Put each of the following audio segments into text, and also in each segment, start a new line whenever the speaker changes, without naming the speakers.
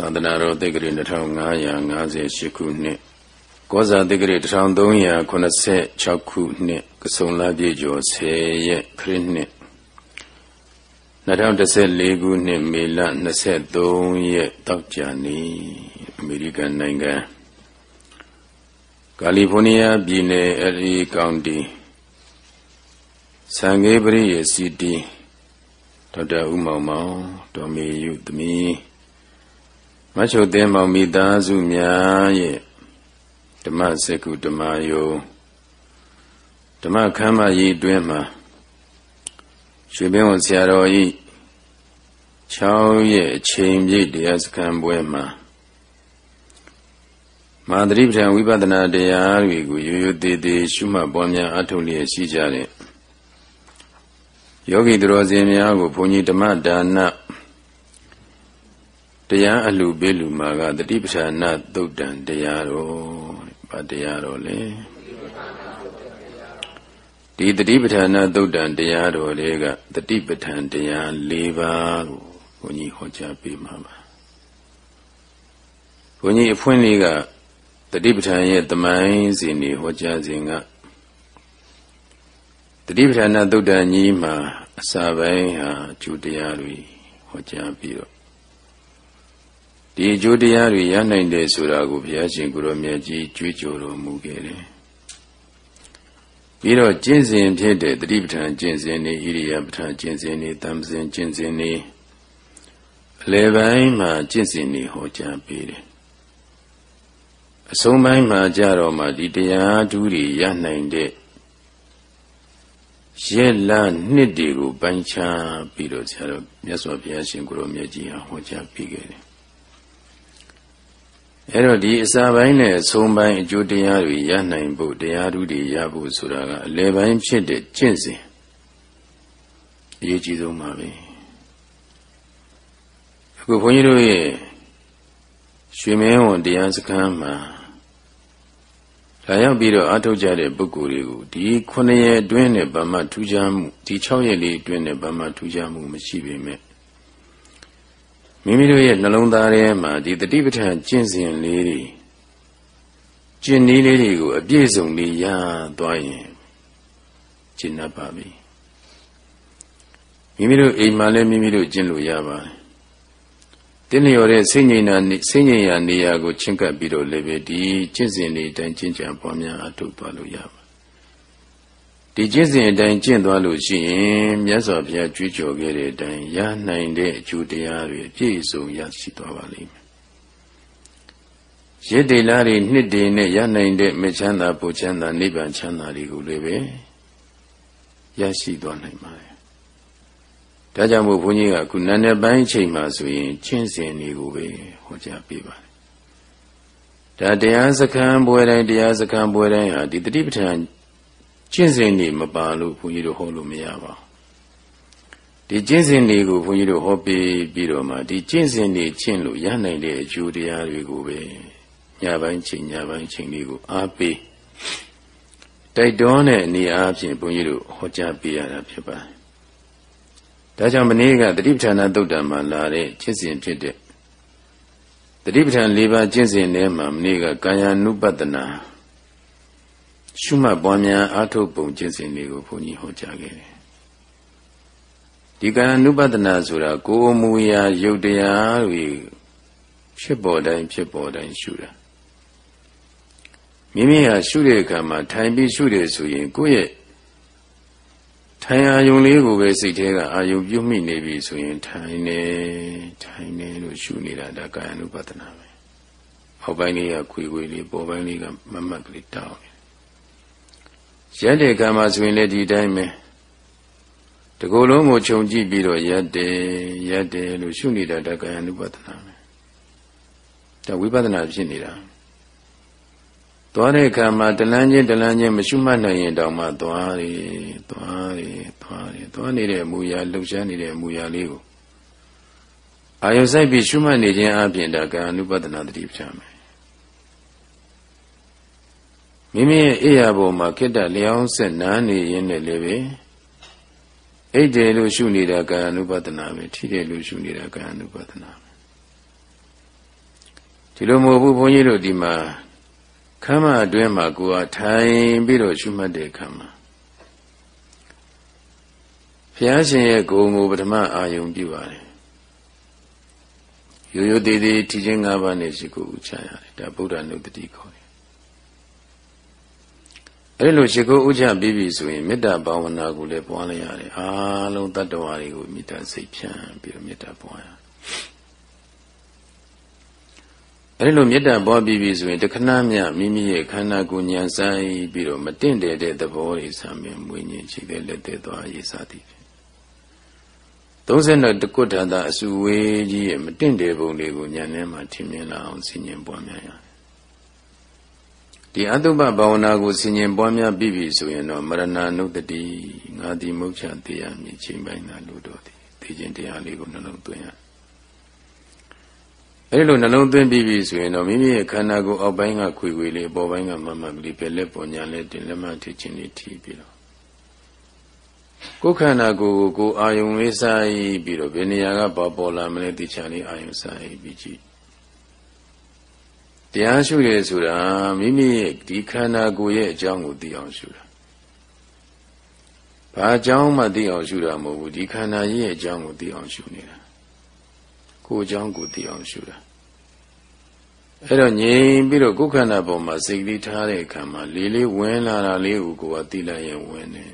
သာသနာတော်သိက္ခာ2558ခုနှစ်ကောဇာသိက္ခာ1386ခုနှစ်ကဆုံလပြည့်ကျော်10ရက်ခရစ်နှစ်2014ခုနှစ်မေလ23ရက်တောက်ကြနေ့အမေရိကန်နိုင်ငံကာလီဖိုးနီးယားပြည်နယ်အရီကောင်တီဆန်ဂေပရိယစီတီဒေါက်တာဦးမောင်မောင်ဒေါ်မေယုသမီး မချုပ်သင်းမောင်မိသားစုများရဲ့ဓမ္မစကုဓမ္မယုံဓမ္မခမ်းမကြီးတွင်မှာရွှေဘင်းဝန်ဆရာတော်ဤ6ရဲ့အချိန်ပြည့်တရားစခန်းပွဲမှာမာသတိပဋ္ဌာန်ဝိပဿနာတရားတွေကိုရိုးရိုးသေးသေးရှုမှတ်ပွားများအထုတ်လျက်ရှိကြတဲ့ယောဂီသူတော်စင်များကိုဘုန်းကြီးဓမ္မဒါန တရားအလှပေးလူမှာကတတိပဋ္ဌာနာသုတ်တံတရားတော်ဗာတရားတော်လေဒီတတိပဋ္ဌာနာသုတ်တံတရားတော်တွေကတတိပဋ္ဌာန်တရား၄ပါးကိုဘုန်းကြီးဟောကြားပေးမှာပါဘုန်းကြီးအဖွင့်လေးကတတိပဋ္ဌာန်ရဲ့တမိုင်းစဉ်နေဟောကြားစဉ်ကတတိပဋ္ဌာနာသုတ်တံကြီးမှာအစာပိုင်းဟာကျူတရားတွေဟောကြားပြီးတော့ ဒီအကျိုးတရားတွေရနိုင်တယ်ဆိုတာကိုဘုရားရှင်ကိုရောမြတ်ကြီးကြွေးကြော်တော်မူခဲ့တယ်ပြီးတော့ကျင့်စဉ်ဖြစ်တဲ့တတိပဋ္ဌာန်ကျင့်စဉ်နေဣရိယာပဋ္ဌာန်ကျင့်စဉ်နေတမ္ပစဉ်ကျင့်စဉ်နေအလယ်ပိုင်းမှာကျင့်စဉ်နေဟောကြားပေးတယ်အဆုံးပိုင်းမှာကြတော့မှဒီတရားဓုတွေရနိုင်တဲ့ရက်လနှစ်တွေကိုပိုင်းခြားပြီးတော့ဆရာတော်မြတ်စွာဘုရားရှင်ကိုရောမြတ်ကြီးဟာဟောကြားပေးခဲ့တယ် အဲ့တော့ဒီအစာပိုင်းနဲ့အဆုံးပိုင်းအကျိုးတရားတွေရနိုင်ဖို့တရားဓုတွေရဖို့ဆိုတာကအလယ်ပိုင်းဖြစ်တဲ့ကျင့်စဉ်အရေးကြီးဆုံးပါပဲအခုဘုန်းကြီးတို့ရဲ့ရွှေမင်းဝန်တရားစခန်းမှာဒါရောက်ပြီးတော့အထုတ်ကြတဲ့ပုဂ္ဂိုလ်တွေကိုဒီ9ရက်အတွင်းနဲ့ဗမာထူးခြားမှုဒီ6ရက်လေးအတွင်းနဲ့ဗမာထူးခြားမှုမရှိပေမဲ့ မိမိတို့ရဲ့နှလုံးသားထဲမှာဒီတတိပဋ္ဌာန်ကျင့်စဉ်လေးတွေကျင့်နည်းလေးတွေကိုအပြည့်စုံလေးရသွားရင်ကျင့်납ပါပြီမိမိတို့အိမ်မှာလည်းမိမိတို့ကျင့်လို့ရပါတယ်တင်းလျော်တဲ့စိတ်ငြိမ်တာစိတ်ငြိမ်ရာနေရာကိုချင်းကပ်ပြီးတော့လည်းပဲဒီကျင့်စဉ်တွေအတိုင်းကျင့်ကြံပွားများအထုတ်သွားလို့ရပါ ဒီကျင့်စဉ်အတိုင်းကျင့်သွားလို့ရှိရင်မြတ်စွာဘုရားကြွေးကြော်ခဲ့တဲ့အတိုင်းရနိုင်တဲ့အကျိုးတရားတွေအပြည့်စုံရရှိသွားပါလိမ့်မယ်ရစ်တေလာတွေနှစ်တေနဲ့ရနိုင်တဲ့မချမ်းသာပူချမ်းသာနိဗ္ဗာန်ချမ်းသာတွေကိုလည်းပဲရရှိသွားနိုင်ပါတယ်ဒါကြောင့်မို့ဘုန်းကြီးကခုနန်းတဲ့ပိုင်းအချိန်မှာဆိုရင်ချင်းစဉ်တွေကိုပဲဟောကြားပေးပါတယ်ဒါတရားစခန်းပွဲတိုင်းတရားစခန်းပွဲတိုင်းဟာဒီတတိပဋ္ဌာန် ကျင့်စဉ်တွေမပါလို့ဘုန်းကြီးတို့ဟောလို့မရပါဘူးဒီကျင့်စဉ်တွေကိုဘုန်းကြီးတို့ဟောပြီးပြီးတော့မှဒီကျင့်စဉ်တွေကျင့်လို့ရနိုင်တဲ့အကျိုးတရားတွေကိုပဲညပိုင်းချိန်ညပိုင်းချိန်လေးကိုအားပေးတိုက်တွန်းတဲ့အနေအားဖြင့်ဘုန်းကြီးတို့ဟောကြားပေးရတာဖြစ်ပါတယ်ဒါကြောင့်မနေ့ကတတိပဋ္ဌာန်သုတ်တံမှာလာတဲ့ကျင့်စဉ်ဖြစ်တဲ့တတိပဋ္ဌာန်၄ပါးကျင့်စဉ်ထဲမှာမနေ့ကကာယ ानु ပတနာ ရှုမှတ်ပွားများအားထုတ်ပုံကျင့်စဉ်တွေကိုဘုန်းကြီးဟောကြားခဲ့တယ်ဒီကာယ ानु ပတနာဆိုတာကိုယ်မူရာယုတ်တရားတွေဖြစ်ပေါ်တိုင်းဖြစ်ပေါ်တိုင်းရှုတာမိမိဟာရှုတဲ့အခါမှာထိုင်ပြီးရှုတယ်ဆိုရင်ကိုယ့်ရဲ့ထိုင်အာယုံလေးကိုပဲစိတ်ထဲကအာယုံပြုမိနေပြီဆိုရင်ထိုင်နေထိုင်နေလို့ရှုနေတာဒါကာယ ानु ပတနာပဲအောက်ပိုင်းလေးကခွေခွေလေးပေါ်ပိုင်းလေးကမမတ်ကလေးတောင်း ရက်တဲ့ကံမှာဆိုရင်လည်းဒီတိုင်းပဲတကူလုံးကိုခြုံကြည့်ပြီးတော့ရက်တယ်ရက်တယ်လို့ရှုနေတာဒါကာယ ानु ပတနာပဲဒါဝိပဿနာဖြစ်နေတာသွားတဲ့အခါမှာတလန်းချင်းတလန်းချင်းမရှုမှတ်နိုင်ရင်တောင်မှသွားတယ်သွားတယ်သွားတယ်သွားနေတဲ့အမူအရာလှုပ်ရှားနေတဲ့အမူအရာလေးကိုအာယုစိုက်ပြီးရှုမှတ်နေခြင်းအပြင်ဒါကာနုပဒနာတတိပ္ပံမယ် မိမိရဲ့အိယာပေါ်မှာခိတ္တလျောင်းဆက်နားနေရင်းနဲ့လည်းပဲအိတ်တယ်လို့ရှုနေတာကာယ ानु ပဒနာပဲထိတယ်လို့ရှုနေတာကာယ ानु ပဒနာပဲဒီလိုမဟုတ်ဘူးဘုန်းကြီးတို့ဒီမှာခမ်းမအတွင်းမှာကိုယ်ကထိုင်ပြီးတော့ရှုမှတ်တဲ့အခါမှာဘုရားရှင်ရဲ့ဂုဏ်ကိုပထမအာယုံပြုပါတယ်ရိုးရိုးသေးသေးထီချင်း၅ပါးနဲ့ရှိကိုဥချရတယ်ဒါဗုဒ္ဓနုတ္တိခေါ်တယ် အဲ့လိုရှိကိုဥချပြီးပြီဆိုရင်မေတ္တာဘာဝနာကိုလည်းပွားလိုက်ရတယ်အားလုံးတတ္တဝါတွေကိုမေတ္တာစိတ်ဖြန့်ပြီးတော့မေတ္တာပွားရအဲ့လိုမေတ္တာပွားပြီးပြီဆိုရင်တခဏမြမိမိရဲ့ခန္ဓာကိုယ်ဉာဏ်ဆိုင်ပြီးတော့မတင့်တယ်တဲ့သဘောတွေဆံမြင်မွေးညင်ရှိတဲ့လက်သေးသွားရေးစားသည်32တကုဋ္ဌာတာအစုဝေးကြီးရဲ့မတင့်တယ်ပုံတွေကိုဉာဏ်ထဲမှာထင်မြင်လာအောင်ဆင်ញင်ပွားများရတယ် ဒီအတုပဘာဝနာကိုဆင်ញင်ပွားများပြီးပြီဆိုရင်တော့မရဏနုတ္တိငါဒီမုတ်ချတရားမြည်ချိန်ပိုင်းသာလို့တော့ဒီသိခြင်းတရားလေးကိုနှလုံးသွင်းရအဲဒီလိုနှလုံးသွင်းပြီးပြီဆိုရင်တော့မိမိရဲ့ခန္ဓာကိုယ်အောက်ပိုင်းကခွေခွေလေးအပေါ်ပိုင်းကမမကလေးပဲလက်ပေါ်ညာလက်တင်လက်မထခြင်းလေးထီပြီးတော့ကိုယ်ခန္ဓာကိုယ်ကိုအာယုံလေးစားပြီးတော့ဘယ်နေရာကပေါ်ပေါ်လာမလဲသိချာလေးအာယုံစားပြီးကြည့် တရားရှုရဲဆိုတာမိမိရဲ့ဒီခန္ဓာကိုယ်ရဲ့အကြောင်းကိုသိအောင်ရှုတာဘာအကြောင်းမှသိအောင်ရှုတာမဟုတ်ဘူးဒီခန္ဓာကြီးရဲ့အကြောင်းကိုသိအောင်ရှုနေတာကိုယ်အကြောင်းကိုသိအောင်ရှုတာအဲ့တော့ငြိမ်ပြီးတော့ကိုယ်ခန္ဓာပေါ်မှာစိတ်လေးထားတဲ့အခါမှာလေးလေးဝင်လာတာလေးကိုကိုယ်ကသိလိုက်ရင်ဝင်တယ်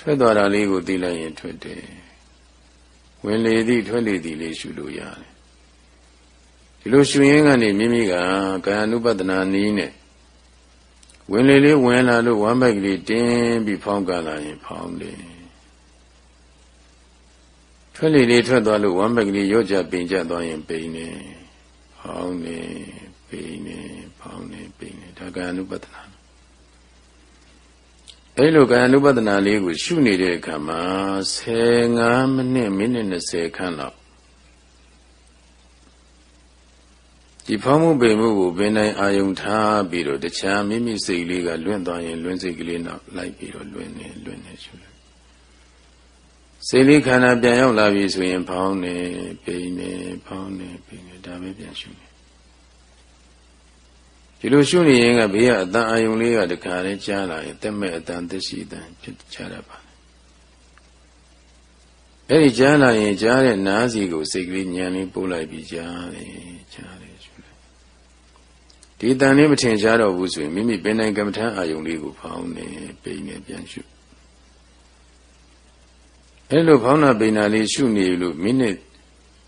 ထွက်သွားတာလေးကိုသိလိုက်ရင်ထွက်တယ်ဝင်လေသည်ထွက်လေသည်လေးရှုလို့ရတယ် ဒီလိုရှုရင်းကနေမိမိကကာယ ानु ပဒနာနည်းနဲ့ဝင်လေလေးဝင်လာလို့ဝမ်းဘက်ကလေးတင်းပြီးဖောင်းကလာရင်ဖောင်းတယ်ထွက်လေလေးထွက်သွားလို့ဝမ်းဘက်ကလေးရော့ကြပိန်ကြသွားရင်ပိန်နေဖောင်းနေပိန်နေဖောင်းနေပိန်နေဒါကာယ ानु ပဒနာအဲလိုကာယ ानु ပဒနာလေးကိုရှုနေတဲ့အခါမှာ15မိနစ်မိနစ်20ခန်းလောက် ဒီဖောင်းမှုပေမှုကိုဘယ်နိုင်အာယုံထားပြီးတော့တခြားမိမိစိတ်လေးကလွင့်သွားရင်လွင့်စိတ်ကလေးနောက်လိုက်ပြီးတော့လွင့်နေလွင့်နေရှုလိုက်စိတ်လေးခန္ဓာပြန်ရောက်လာပြီဆိုရင်ဖောင်းနေပိန်နေဖောင်းနေပိန်နေဒါပဲပြန်ရှုနေဒီလိုရှုနေရင်ကဘေးကအတန်အာယုံလေးကတခါလေးကြားလာရင်တက်မဲ့အတန်သက်ရှိတန်ဖြစ်ချရပါအဲ့ဒီကြားလာရင်ကြားတဲ့နားစီကိုစိတ်ကလေးညံလေးပို့လိုက်ပြီးကြားတယ်ကြားတယ်ရှုလိုက် ဒီတန်လေးမထင်ရှားတော့ဘူးဆိုရင်မိမိပင်နိုင်ကမ္မထအာယုံလေးကိုဖောင်းနေပိန်နေပြန်ရှုအဲ့လိုဖောင်းနာပိန်နာလေးရှုနေလို့မိနစ်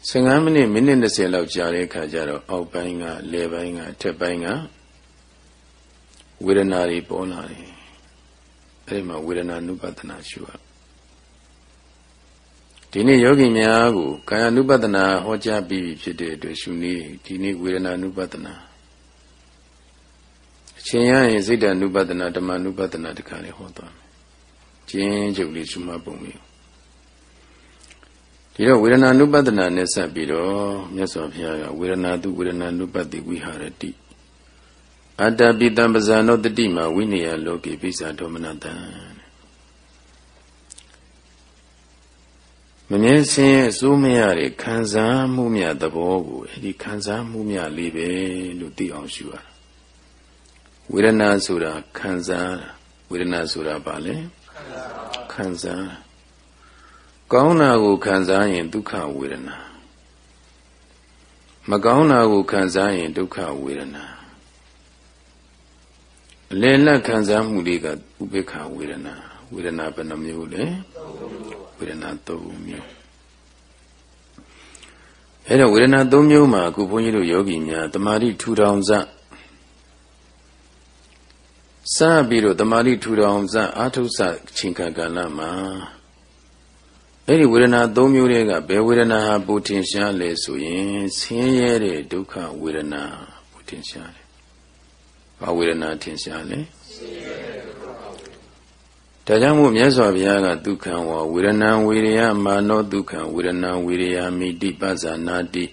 15မိနစ်မိနစ်20လောက်ကြာတဲ့အခါကျတော့အောက်ပိုင်းကလယ်ပိုင်းကအထက်ပိုင်းကဝေဒနာတွေပေါ်လာတယ်အဲ့ဒီမှာဝေဒနာနုပဒနာရှုရဒီနေ့ယောဂီများကိုကာယ ानु ပဒနာဟောကြားပြီးဖြစ်တဲ့အတွက်ရှုနည်းဒီနေ့ဝေဒနာ ानु ပဒနာ အချင်းရရင်စိတ်တ ानु ပဒနာဓမ္မ ानु ပဒနာတခါလေးဟောသွားမယ်ကျင်းကျုပ်လေးရှုမှတ်ပုံလေးဒီတော့ဝေဒနာ ानु ပဒနာနဲ့ဆက်ပြီးတော့မြတ်စွာဘုရားကဝေဒနာတုဝေဒနာ ानु ပတိဝိဟာရတိအတ္တပိတံပဇာနောတတိမှာဝိနည်းလောကေပိစ္ဆာဒေါမနတံမမြင်စင်အစိုးမရတဲ့ခံစားမှုမြသဘောကိုအဲဒီခံစားမှုမြလေးပဲလို့သိအောင်ရှုရတာ ဝေဒနာဆိုတာခံစားဝေဒနာဆိုတာဘာလဲခံစားကောင်းတာကိုခံစားရင်ဒုက္ခဝေဒနာမကောင်းတာကိုခံစားရင်ဒုက္ခဝေဒနာအလယ်လက်ခံစားမှုတွေကဥပေက္ခဝေဒနာဝေဒနာဘယ်နှမျိုးလဲဝေဒနာ၃မျိုးအဲတော့ဝေဒနာ၃မျိုးမှာအခုဘုန်းကြီးတို့ယောဂီများတမာတိထူထောင်စ စပြီးတော့တမာတိထူထောင်စအာထုစချိန်ကာလမှာအဲ့ဒီဝေဒနာ၃မျိုးတွေကဘယ်ဝေဒနာဟာပူထင်ရှားလဲဆိုရင်ဆင်းရဲတဲ့ဒုက္ခဝေဒနာပူထင်ရှားတယ်။ဘာဝေဒနာထင်ရှားလဲဆင်းရဲဒါကြောင့်မို့မြတ်စွာဘုရားကဒုက္ခံဝဝေဒနာဝေရယမာနောဒုက္ခံဝေဒနာဝေရယမိတိပဇာနာတိ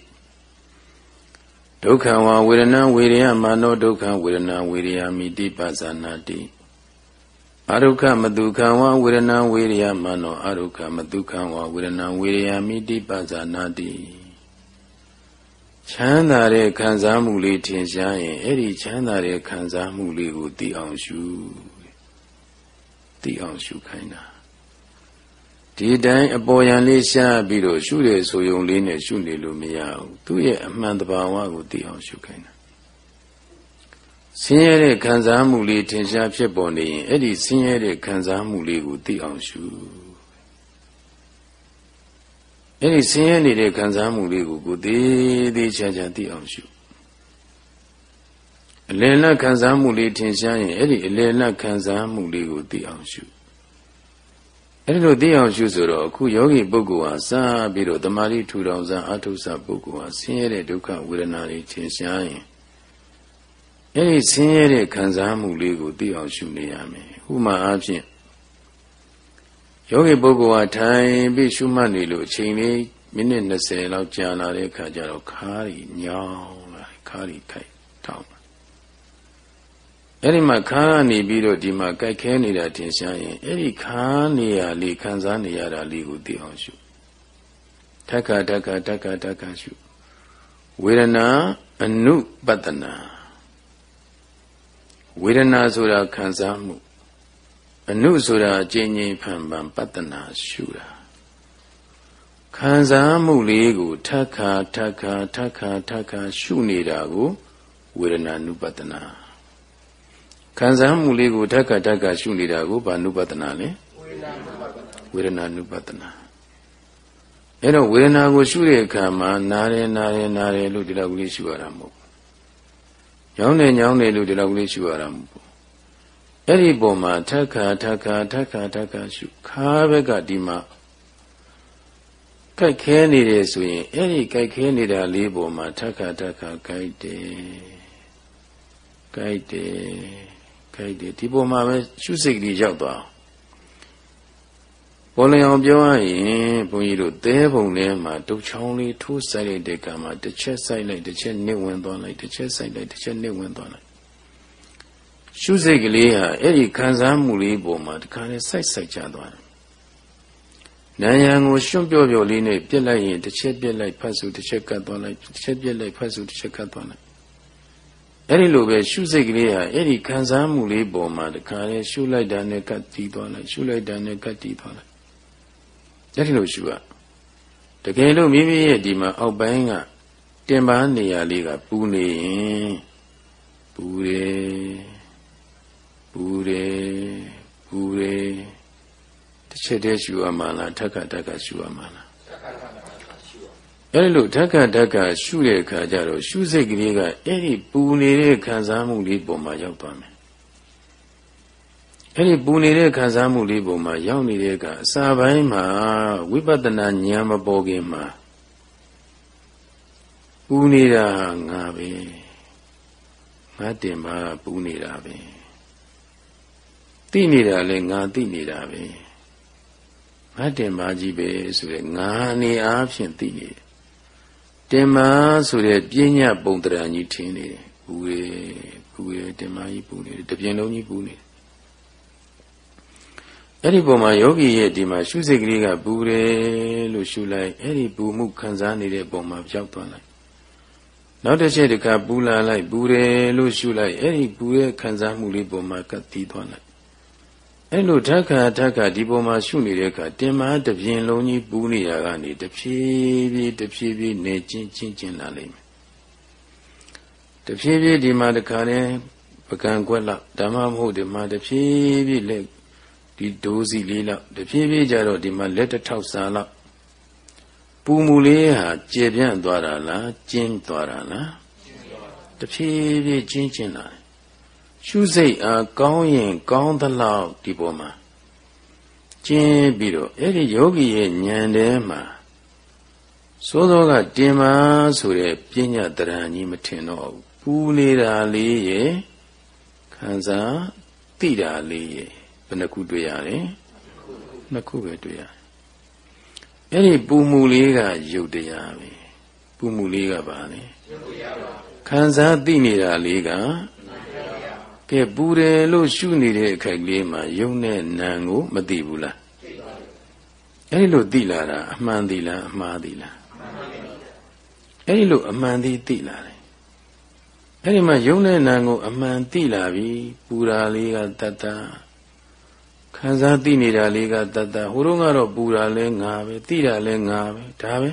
ဒုက္ခံဝဝေဒနာဝေရယမာနောဒုက္ခံဝေဒနာဝေရယမိတိပဇာနာတိအရုခမတုခံဝဝေဒနာဝေရယမာနောအရုခမတုခံဝဝေဒနာဝေရယမိတိပဇာနာတိချမ်းသာတဲ့ခံစားမှုလေးထင်ရှားရင်အဲ့ဒီချမ်းသာတဲ့ခံစားမှုလေးကိုသိအောင်ရှုသိအောင်ရှုခိုင်းတာ ဒီတိုင်းအပေါ်ယံလေးရှားပြီးတော့ရှုတယ်ဆိုယုံလေးနဲ့ရှုနေလို့မရဘူးသူ့ရဲ့အမှန်တဘာဝကိုသိအောင်ရှုခိုင်းတာဆင်းရဲတဲ့ခံစားမှုလေးထင်ရှားဖြစ်ပေါ်နေရင်အဲ့ဒီဆင်းရဲတဲ့ခံစားမှုလေးကိုသိအောင်ရှုအဲ့ဒီဆင်းရဲနေတဲ့ခံစားမှုလေးကိုကိုသေးသေးချာချာသိအောင်ရှုအလယ်လတ်ခံစားမှုလေးထင်ရှားရင်အဲ့ဒီအလယ်လတ်ခံစားမှုလေးကိုသိအောင်ရှု အဲ့ဒီလိုသိအောင်ရှုဆိုတော့အခုယောဂီပုဂ္ဂိုလ်ဟာစပြီးတော့တမာတိထူထောင်စားအထုဆပုဂ္ဂိုလ်ဟာဆင်းရဲတဲ့ဒုက္ခဝေဒနာတွေထင်ရှားရင်အဲ့ဒီဆင်းရဲတဲ့ခံစားမှုလေးကိုသိအောင်ရှုနေရမယ်ဥမာအားဖြင့်ယောဂီပုဂ္ဂိုလ်ဟာထိုင်ပြီးရှုမှတ်နေလို့အချိန်လေးမိနစ်20လောက်ကြာလာတဲ့အခါကျတော့ခါးရီညောင်းလာခါးရီခိုက်ထောင်း အဲ့ဒီမှာခါးနေပြီးတော့ဒီမှာကြိုက်ခဲနေတာထင်ရှားရင်အဲ့ဒီခါးနေရလေးခံစားနေရတာလေးကိုသိအောင်ရှုထက္ခထက္ခထက္ခထက္ခရှုဝေဒနာအနုပတနာဝေဒနာဆိုတာခံစားမှုအနုဆိုတာအကျဉ်းချင်းဖန်ဖန်ပတ္တနာရှုတာခံစားမှုလေးကိုထက်ခါထက်ခါထက်ခါထက်ခါရှုနေတာကိုဝေဒနာနုပတနာ ခံစားမှုလေးကိုထက်ခါထက်ခါရှုနေတာကိုဘာနုပတနာလဲဝေဒနာနုပတနာအဲ့တော့ဝေဒနာကိုရှုတဲ့အခါမှာနားတယ်နားတယ်နားတယ်လို့ဒီလောက်ကလေးရှုရတာမဟုတ်ဘူးညောင်းတယ်ညောင်းတယ်လို့ဒီလောက်ကလေးရှုရတာမဟုတ်ဘူးအဲ့ဒီပုံမှာထက်ခါထက်ခါထက်ခါထက်ခါရှုခါဘက်ကဒီမှာကြိုက်ခဲနေတယ်ဆိုရင်အဲ့ဒီကြိုက်ခဲနေတာလေးပုံမှာထက်ခါထက်ခါကြိုက်တယ်ကြိုက်တယ် ကြိုက်တယ်ဒီပုံမှာပဲရှုစိတ်ကလေးရောက်သွားပေါ်လျောင်ပြောရရင်ဘုန်းကြီးတို့သဲပုံထဲမှာဒုတ်ချောင်းလေးထိုးဆိုင်လိုက်တဲ့ကံမှာတစ်ချက်ဆိုင်လိုက်တစ်ချက်နစ်ဝင်သွားလိုက်တစ်ချက်ဆိုင်လိုက်တစ်ချက်နစ်ဝင်သွားလိုက်ရှုစိတ်ကလေးဟာအဲ့ဒီခံစားမှုလေးပေါ်မှာတခါနဲ့စိုက်စိုက်ချသွားတယ်။နာယံကိုရှွန့်ပြော့ပြော့လေးနဲ့ပြက်လိုက်ရင်တစ်ချက်ပြက်လိုက်ဖတ်စုတစ်ချက်ကတ်သွားလိုက်တစ်ချက်ပြက်လိုက်ဖတ်စုတစ်ချက်ကတ်သွားလိုက် အဲ့ဒီလိုပဲရှုစိတ်ကလေးဟာအဲ့ဒီခံစားမှုလေးပေါ်မှာတခါနဲ့ရှုလိုက်တာနဲ့ကတ်တီးသွားလိုက်ရှုလိုက်တာနဲ့ကတ်တီးသွားလိုက်အဲ့ဒီလိုရှုရတကယ်လို့မိမိရဲ့ဒီမှာအောက်ပိုင်းကတင်ပန်းနေရာလေးကပူနေရင်ပူတယ်ပူတယ်ပူတယ်တစ်ချက်တည်းရှူရမှာလားထက်ခါတက်ခါရှူရမှာလား အဲ့လိုဓက္ကဓက္ကရှုတဲ့အခါကျတော့ရှုစိတ်ကလေးကအဲ့ဒီပူနေတဲ့ခံစားမှုလေးပုံမှာရောက်သွားမယ်အဲ့ဒီပူနေတဲ့ခံစားမှုလေးပုံမှာရောက်နေတဲ့အခါအစာပိုင်းမှာဝိပဿနာဉာဏ်မပေါ်ခင်မှာပူနေတာငါပဲငါတင်ပါပူနေတာပဲသိနေတာလဲငါသိနေတာပဲငါတင်မာကြီးပဲဆိုရဲငါနေအားဖြင့်သိနေတယ် တင်မာဆိုတဲ့ပြဉ္ညာပုံတရာကြီးထင်းနေတယ်ပူရပူရတင်မာကြီးပူနေတယ်တပြင်းလုံးကြီးပူနေတယ်အဲ့ဒီပုံမှာယောဂီရဲ့ဒီမှာရှုစိတ်ကလေးကပူတယ်လို့ရှုလိုက်အဲ့ဒီပူမှုခံစားနေတဲ့ပုံမှာရောက်သွားလိုက်နောက်တစ်ချက်တခါပူလာလိုက်ပူတယ်လို့ရှုလိုက်အဲ့ဒီပူရဲ့ခံစားမှုလေးပုံမှာကပ်တီးသွားလိုက် အဲ့လိုဓက္ခာဓက္ခာဒီပုံမှာရှုနေတဲ့အခါတင်မာတပြင်းလုံးကြီးပူနေတာကနေတဖြည်းဖြည်းတဖြည်းဖြည်းနေချင်းချင်းချင်းလာလိမ့်မယ်တဖြည်းဖြည်းဒီမှာတခါနဲ့ပကံကွက်လောက်ဓမ္မမဟုတ်ဒီမှာတဖြည်းဖြည်းလက်ဒီဒိုးစီလေးလောက်တဖြည်းဖြည်းကြတော့ဒီမှာလက်တစ်ထောက်စာလောက်ပူမူလေးဟာကျေပြန့်သွားတာလားကျင်းသွားတာလားတဖြည်းဖြည်းကျင်းကျင်းလာ ရှုစိတ်အားကောင်းရင် ကောင်းသလောက်ဒီပေါ်မှာကျင်းပြီးတော့အဲ့ဒီယောဂီရဲ့ဉာဏ်ထဲမှာသိုးသောကတင်မာဆိုတဲ့ပညာတရံကြီးမထင်တော့ဘူးပူနေတာလေးရဲ့ခံစားသိတာလေးရဲ့ဘယ်နှခုတွေ့ရလဲနှစ်ခုပဲတွေ့ရတယ်အဲ့ဒီပူမှုလေးကယုတ်တရားပဲပူမှုလေးကဘာလဲခံစားသိနေတာလေးက ကဲပူတယ်လို့ရှုနေတဲ့အခိုက်ကလေးမှာယုံနဲ့နာကိုမသိဘူးလားအဲ့ဒီလိုသိလာတာအမှန်သိလားအမှားသိလားအဲ့ဒီလိုအမှန်သိသိလာတယ်အဲ့ဒီမှာယုံတဲ့နာကိုအမှန်သိလာပြီပူရာလေးကတတ္တခံစားသိနေတာလေးကတတ္တဟိုတော့ကတော့ပူရာလဲငါပဲသိတာလဲငါပဲဒါပဲ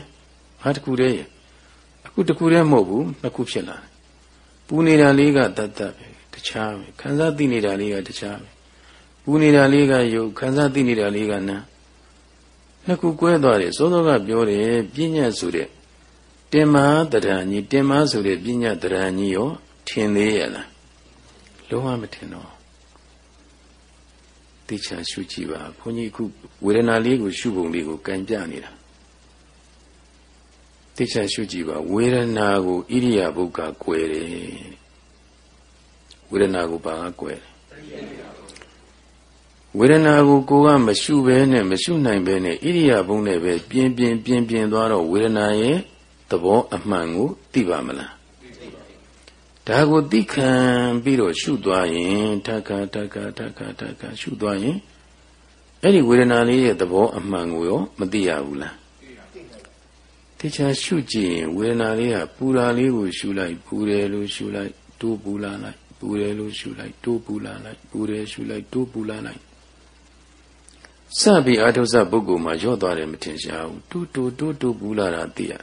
ဟာတခုတည်းရဲ့အခုတခုတည်းမဟုတ်ဘူးနှစ်ခုဖြစ်လာတယ်ပူနေတာလေးကတတ္တပဲ တခြားပဲခံစားသိနေတာလေးကတခြားပဲပူနေတာလေးကယုတ်ခံစားသိနေတာလေးကနာနှစ်ခုကွဲသွားတယ်သောသောကပြောတယ်ပြဉ္ညာဆိုတဲ့တင်မာတရဏကြီးတင်မာဆိုတဲ့ပြဉ္ညာတရဏကြီးရောထင်သေးရလားလုံးဝမထင်တော့တိချာရှုကြည့်ပါဘုန်းကြီးခုဝေဒနာလေးကိုရှုပုံလေးကိုကံပြနေတာတိချာရှုကြည့်ပါဝေဒနာကိုဣရိယာပုဂ္ဂကွယ်တယ် ဝေဒနာကိုဘာကကွယ်တယ်ဝေဒနာကိုကိုကမရှုဘဲနဲ့မရှုနိုင်ဘဲနဲ့ဣရိယာပုနဲ့ပဲပြင်းပြင်းပြင်းပြင်းသွားတော့ဝေဒနာရဲ့သဘောအမှန်ကိုသိပါမလားဒါကိုသိခံပြီးတော့ရှုသွားရင်ထခါထခါထခါထခါရှုသွားရင်အဲ့ဒီဝေဒနာလေးရဲ့သဘောအမှန်ကိုရောမသိရဘူးလားသိချာရှုကြည့်ရင်ဝေဒနာလေးကပူရာလေးကိုရှုလိုက်ပူတယ်လို့ရှုလိုက်တိုးပူလာလိုက် ပူတယ်လို့ရှုလိုက်တိုးပူလာလိုက်ပူတယ်ရှုလိုက်တိုးပူလာလိုက်စပြီးအာထုဇပုဂ္ဂိုလ်မှာရော့သွားတယ်မထင်ရှားဘူးတူတူတူတူပူလာတာသိရ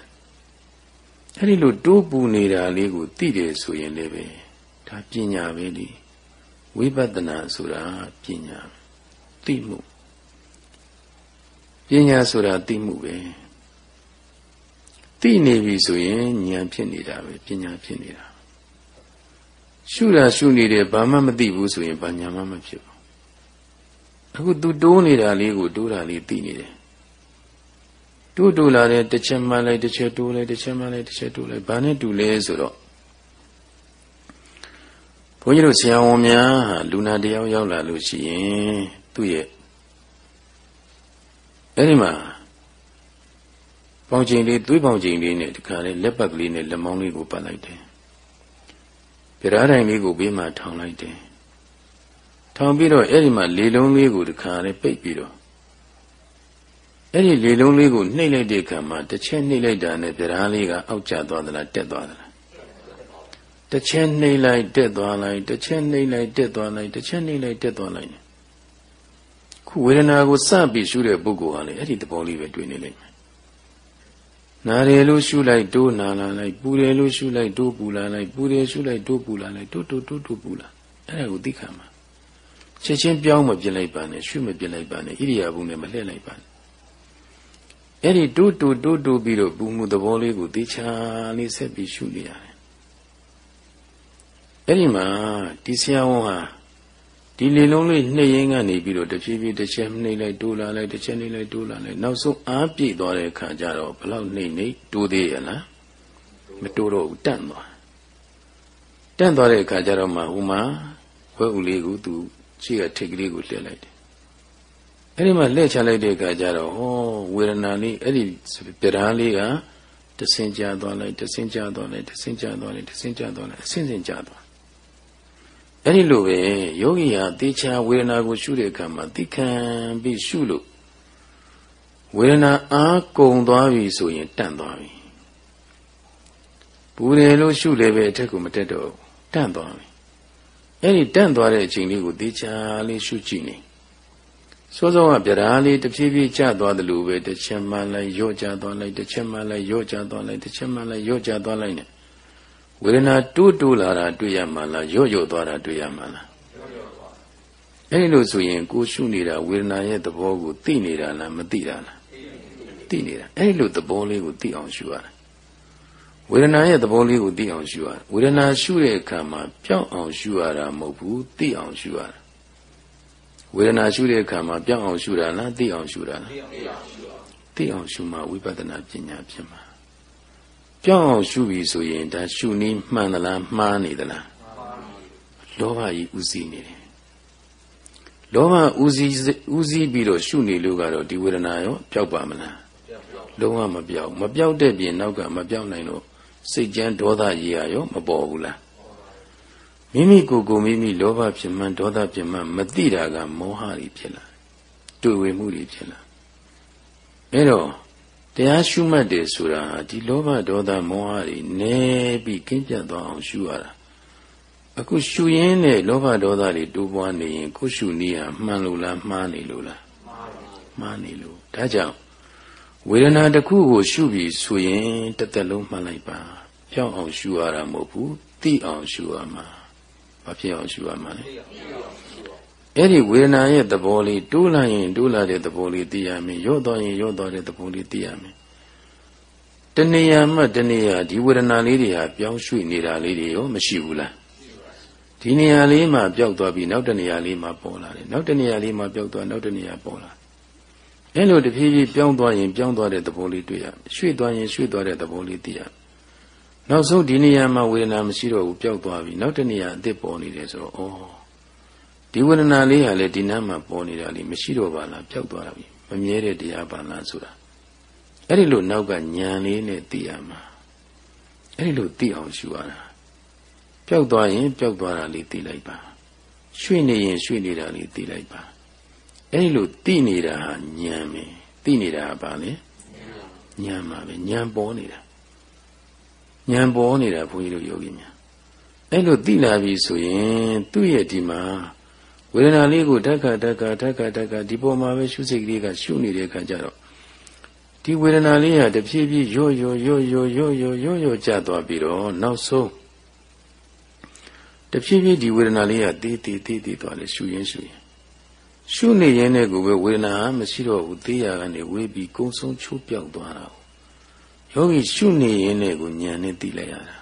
အဲ့ဒီလိုတိုးပူနေတာလေးကိုသိတယ်ဆိုရင်လည်းပဲဒါပညာပဲလေဝိပဿနာဆိုတာပညာသိမှုပညာဆိုတာသိမှုပဲသိနေပြီဆိုရင်ဉာဏ်ဖြစ်နေတာပဲပညာဖြစ်နေတာ ရှုတာရှုနေတယ်ဘာမှမသိဘူးဆိုရင်ဘာညာမှမဖြစ်ဘူးအခုသူတိုးနေတာလေးကိုတိုးတာလေးသိနေတယ်တိုးတိုးလာတယ်တစ်ချက်မှလိုက်တစ်ချက်တိုးလိုက်တစ်ချက်မှလိုက်တစ်ချက်တိုးလိုက်ဘာနဲ့တူလဲဆိုတော့ဘုန်းကြီးတို့ဆရာဝန်များဟာလူနာတယောက်ရောက်လာလို့ရှိရင်သူ့ရဲ့အဲ့ဒီမှာပေါင်ချိန်လေးသွေးပေါင်ချိန်လေးနဲ့ဒီခါလေးလက်ပတ်ကလေးနဲ့လက်မောင်းလေးကိုပတ်လိုက်တယ် ပြဓာတိုင်လေးကိုဘေးမှာထောင်လိုက်တယ်ထောင်ပြီးတော့အဲ့ဒီမှာလေလုံးလေးကိုတခါလေးပိတ်ပြီးတော့အဲ့ဒီလေလုံးလေးကိုနှိမ့်လိုက်တဲ့အခါမှာတစ်ချက်နှိမ့်လိုက်တာနဲ့ပြဓာလေးကအောက်ကျသွားသလားတက်သွားသလားတစ်ချက်နှိမ့်လိုက်တက်သွားလိုက်တစ်ချက်နှိမ့်လိုက်တက်သွားလိုက်တစ်ချက်နှိမ့်လိုက်တက်သွားလိုက်ခုဝေဒနာကိုစပြီးရှုတဲ့ပုဂ္ဂိုလ်ဟာလေအဲ့ဒီသဘောလေးပဲတွေ့နေလိမ့်မယ် နာတယ်လို့ရှုလိုက်တိုးနာလာလိုက်ပူတယ်လို့ရှုလိုက်တိုးပူလာလိုက်ပူတယ်ရှုလိုက်တိုးပူလာလိုက်တိုးတိုးတိုးတိုးပူလာအဲ့ဒါကိုသိခံမှာချက်ချင်းပြောင်းမပြစ်လိုက်ပါနဲ့ရွှေ့မပြစ်လိုက်ပါနဲ့ဣရိယာပုနဲ့မလှည့်လိုက်ပါနဲ့အဲ့ဒီတိုးတိုးတိုးတိုးပြီးတော့ပူမှုသဘောလေးကိုသေချာလေးဆက်ပြီးရှုနေရတယ်အဲ့ဒီမှာဒီဆရာဝန်ဟာ ဒီလေလုံးလေးနှိမ့်ရင်းကနေပြီးတော့တဖြည်းဖြည်းတစ်ချက်နှိမ့်လိုက်တိုးလာလိုက်တစ်ချက်နှိမ့်လိုက်တိုးလာလိုက်နောက်ဆုံးအားပြည့်သွားတဲ့အခါကျတော့ဘလောက်နှိမ့်နေတိုးသေးရလားမတိုးတော့ဘူးတန့်သွားတန့်သွားတဲ့အခါကျတော့မှဟိုမှာဝဲဥလေးကိုသူရှိကထိတ်ကလေးကိုလှည့်လိုက်တယ်အဲ့ဒီမှာလှည့်ချလိုက်တဲ့အခါကျတော့ဟောဝေဒနာလေးအဲ့ဒီပြဓာလေးကတဆင်ကြသွားလိုက်တဆင်ကြသွားလိုက်တဆင်ကြသွားလိုက်တဆင်ကြသွားလိုက်အဆင့်ဆင့်ကြသွား အဲ့ဒီလိုပဲယောဂီဟာတေချာဝေဒနာကိုရှုတဲ့အခါမှာသိခံပြီးရှုလို့ဝေဒနာအားကုန်သွားပြီဆိုရင်တန့်သွားပြီပူတယ်လို့ရှုလည်းပဲအထက်ကိုမတက်တော့တန့်သွားပြီအဲ့ဒီတန့်သွားတဲ့အချိန်လေးကိုတေချာလေးရှုကြည့်နေစောစောကဗျာဒာလေးတဖြည်းဖြည်းကျသွားတယ်လို့ပဲတစ်ချက်မှလိုက်ရော့ကျသွားလိုက်တစ်ချက်မှလိုက်ရော့ကျသွားလိုက်တစ်ချက်မှလိုက်ရော့ကျသွားလိုက်နဲ့ ဝေဒနာတိုးတိုးလာတာတွေ့ရမှာလားရော့ရော့သွားတာတွေ့ရမှာလားအဲဒီလိုဆိုရင်ကိုရှုနေတာဝေဒနာရဲ့သဘောကိုသိနေတာလားမသိတာလားသိနေတာအဲဒီလိုသဘောလေးကိုသိအောင်ရှုရတယ်ဝေဒနာရဲ့သဘောလေးကိုသိအောင်ရှုရတယ်ဝေဒနာရှုတဲ့အခါမှာပြောင်းအောင်ရှုရတာမဟုတ်ဘူးသိအောင်ရှုရတာဝေဒနာရှုတဲ့အခါမှာပြောင်းအောင်ရှုတာလားသိအောင်ရှုတာလားသိအောင်ရှုမှဝိပဿနာပညာဖြစ်မှာ ပြောင်းအောင်ရှုပြီဆိုရင်ဒါရှုနည်းမှန်သလားမှားနေသလားလောဘကြီးဥစည်းနေတယ်လောဘဥစည်းဥစည်းပြီးတော့ရှုနေလို့ကတော့ဒီဝေဒနာရောပျောက်ပါမလားလုံးဝမပျောက်မပျောက်တဲ့ပြင်နောက်ကမပျောက်နိုင်တော့စိတ်ကြမ်းဒေါသကြီးရရောမပေါ်ဘူးလားမိမိကိုယ်ကိုမိမိလောဘဖြစ်မှန်ဒေါသဖြစ်မှန်မသိတာကမောဟတွေဖြစ်လာတွေ့ဝေမှုတွေဖြစ်လာအဲတော့ တရားရှုမှတ်တယ်ဆိုတာဒီလောဘဒေါသမောဟတွေနည်းပြီးကင်းပြတ်သွားအောင်ရှုရတာအခုရှုရင်းနဲ့လောဘဒေါသတွေတိုးပွားနေရင်ကိုရှုနည်းဟာမှန်လို့လားမှားနေလို့လားမှားနေလို့ဒါကြောင့်ဝေဒနာတစ်ခုကို ရှုပြီးဆိုရင်တစ်သက်လုံးမှန်လိုက်ပါပြောင်းအောင်ရှုရတာမဟုတ်ဘူးသိအောင်ရှုရမှာဘာဖြစ်အောင်ရှုရမှာလဲ အဲ့ဒီဝေဒနာရဲ့သဘောလေးတိုးလာရင်တိုးလာတဲ့သဘောလေးသိရမယ်ရော့သွားရင်ရော့သွားတဲ့သဘောလေးသိရမယ်တဏှာမှတဏှာဒီဝေဒနာလေးတွေဟာပြောင်းရွှေ့နေတာလေးတွေရောမရှိဘူးလားဒီနေရာလေးမှာပျောက်သွားပြီးနောက်တနေရာလေးမှာပေါ်လာတယ်နောက်တနေရာလေးမှာပျောက်သွားနောက်တနေရာပေါ်လာအဲ့လိုတဖြည်းဖြည်းပြောင်းသွားရင်ပြောင်းသွားတဲ့သဘောလေးတွေ့ရရွှေ့သွားရင်ရွှေ့သွားတဲ့သဘောလေးသိရနောက်ဆုံးဒီနေရာမှာဝေဒနာမရှိတော့ဘူးပျောက်သွားပြီနောက်တနေရာအစ်စ်ပေါ်နေတယ်ဆိုတော့ဩ ဒီဝေဒနာလေးဟာလေဒီနားမှာပေါ်နေတာလေမရှိတော့ပါလားပျောက်သွားပြီမမြဲတဲ့တရားပါလားဆိုတာအဲ့ဒီလိုနောက်ကညံလေးနဲ့သိရမှာအဲ့ဒီလိုသိအောင်ရှုရတာပျောက်သွားရင်ပျောက်သွားတာလေးသိလိုက်ပါရွှေ့နေရင်ရွှေ့နေတာလေးသိလိုက်ပါအဲ့ဒီလိုသိနေတာဟာညံပဲသိနေတာကဘာလဲညံပါပဲညံပေါ်နေတာညံပေါ်နေတာဘုန်းကြီးတို့ယောဂီများအဲ့လိုသိလာပြီဆိုရင်သူ့ရဲ့ဒီမှာ ဝေဒနာလေးကိုဓက္ခဓက္ခဓက္ခဓက္ခဒီပေါ်မှာပဲရှုစိတ်ကလေးကရှုနေတဲ့အခါကျတော့ဒီဝေဒနာလေးဟာတဖြည်းဖြည်းရော့ရော့ရော့ရော့ရော့ရော့ရော့ရော့ကျသွားပြီးတော့နောက်ဆုံးတဖြည်းဖြည်းဒီဝေဒနာလေးကတေးတေးတေးတေးသွားလေရှုရင်းရှုရင်းရှုနေရင်လည်းကိုပဲဝေဒနာမရှိတော့ဘူးတေးရကနေဝေးပြီးကုံဆုံးချိုးပြောက်သွားတာယောဂီရှုနေရင်လည်းကိုညံနဲ့သိလိုက်ရတာ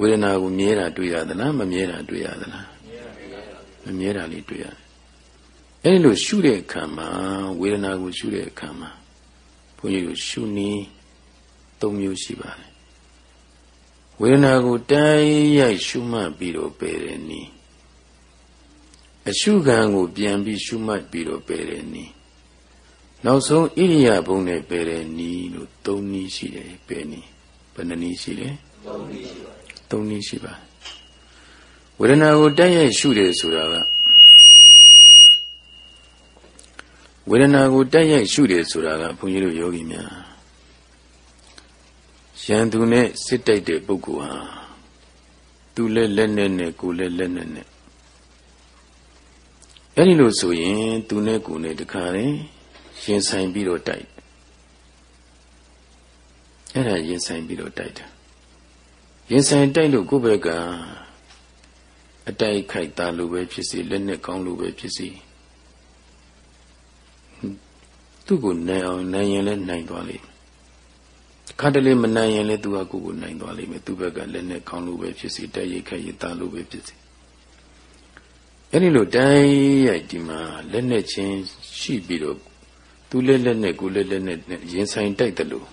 ဝေဒနာကိုမြဲတာတွေ့ရသလားမမြဲတာတွေ့ရသလား မမြဲတာလေးတွေ့ရတယ်။အဲဒီလိုရှုတဲ့အခါမှာဝေဒနာကိုရှုတဲ့အခါမှာဘုန်းကြီးတို့ရှုနည်း၃မျိုးရှိပါတယ်။ဝေဒနာကိုတိုင်းရိုက်ရှုမှတ်ပြီးတော့ပယ်တယ်နည်းအရှုခံကိုပြန်ပြီးရှုမှတ်ပြီးတော့ပယ်တယ်နည်းနောက်ဆုံးဣရိယာပုနဲ့ပယ်တယ်နည်းလို့၃နည်းရှိတယ်ပယ်နည်းဘယ်နှနည်းရှိလဲ၃နည်းရှိပါတယ်၃နည်းရှိပါတယ် ဝေဒနာကိုတိုက်ရိုက်ရှုတယ်ဆိုတာကဝေဒနာကိုတိုက်ရိုက်ရှုတယ်ဆိုတာကဘုန်းကြီးတို့ယောဂီများရန်သူနဲ့စစ်တိုက်တဲ့ပုဂ္ဂိုလ်ဟာသူလည်းလက်နဲ့နဲ့ကိုယ်လည်းလက်နဲ့နဲ့အဲ့ဒီလိုဆိုရင်သူနဲ့ကိုယ်နဲ့တခါရင်ရင်ဆိုင်ပြီးတော့တိုက်အဲ့ဒါရင်ဆိုင်ပြီးတော့တိုက်တာရင်ဆိုင်တိုက်လို့ကိုယ့်ဘက်က အတိုက်ခိုက်တာလိုပဲဖြစ်စေလက်နဲ့ကောင်းလိုပဲဖြစ်စေသူ့ကိုနိုင်အောင်နိုင်ရင်လည်းနိုင်သွားလိမ့်မယ်ခါတလေမနိုင်ရင်လည်းသူကကိုယ်ကိုနိုင်သွားလိမ့်မယ်သူ့ဘက်ကလက်နဲ့ကောင်းလိုပဲဖြစ်စေတိုက်ရိုက်ခိုက်ရတာလိုပဲဖြစ်စေအဲ့ဒီလိုတိုင်းရိုက်ဒီမှာလက်နဲ့ချင်းရှိပြီးတော့သူလက်လက်နဲ့ကိုယ်လက်လက်နဲ့ရင်ဆိုင်တိုက်တယ်လို့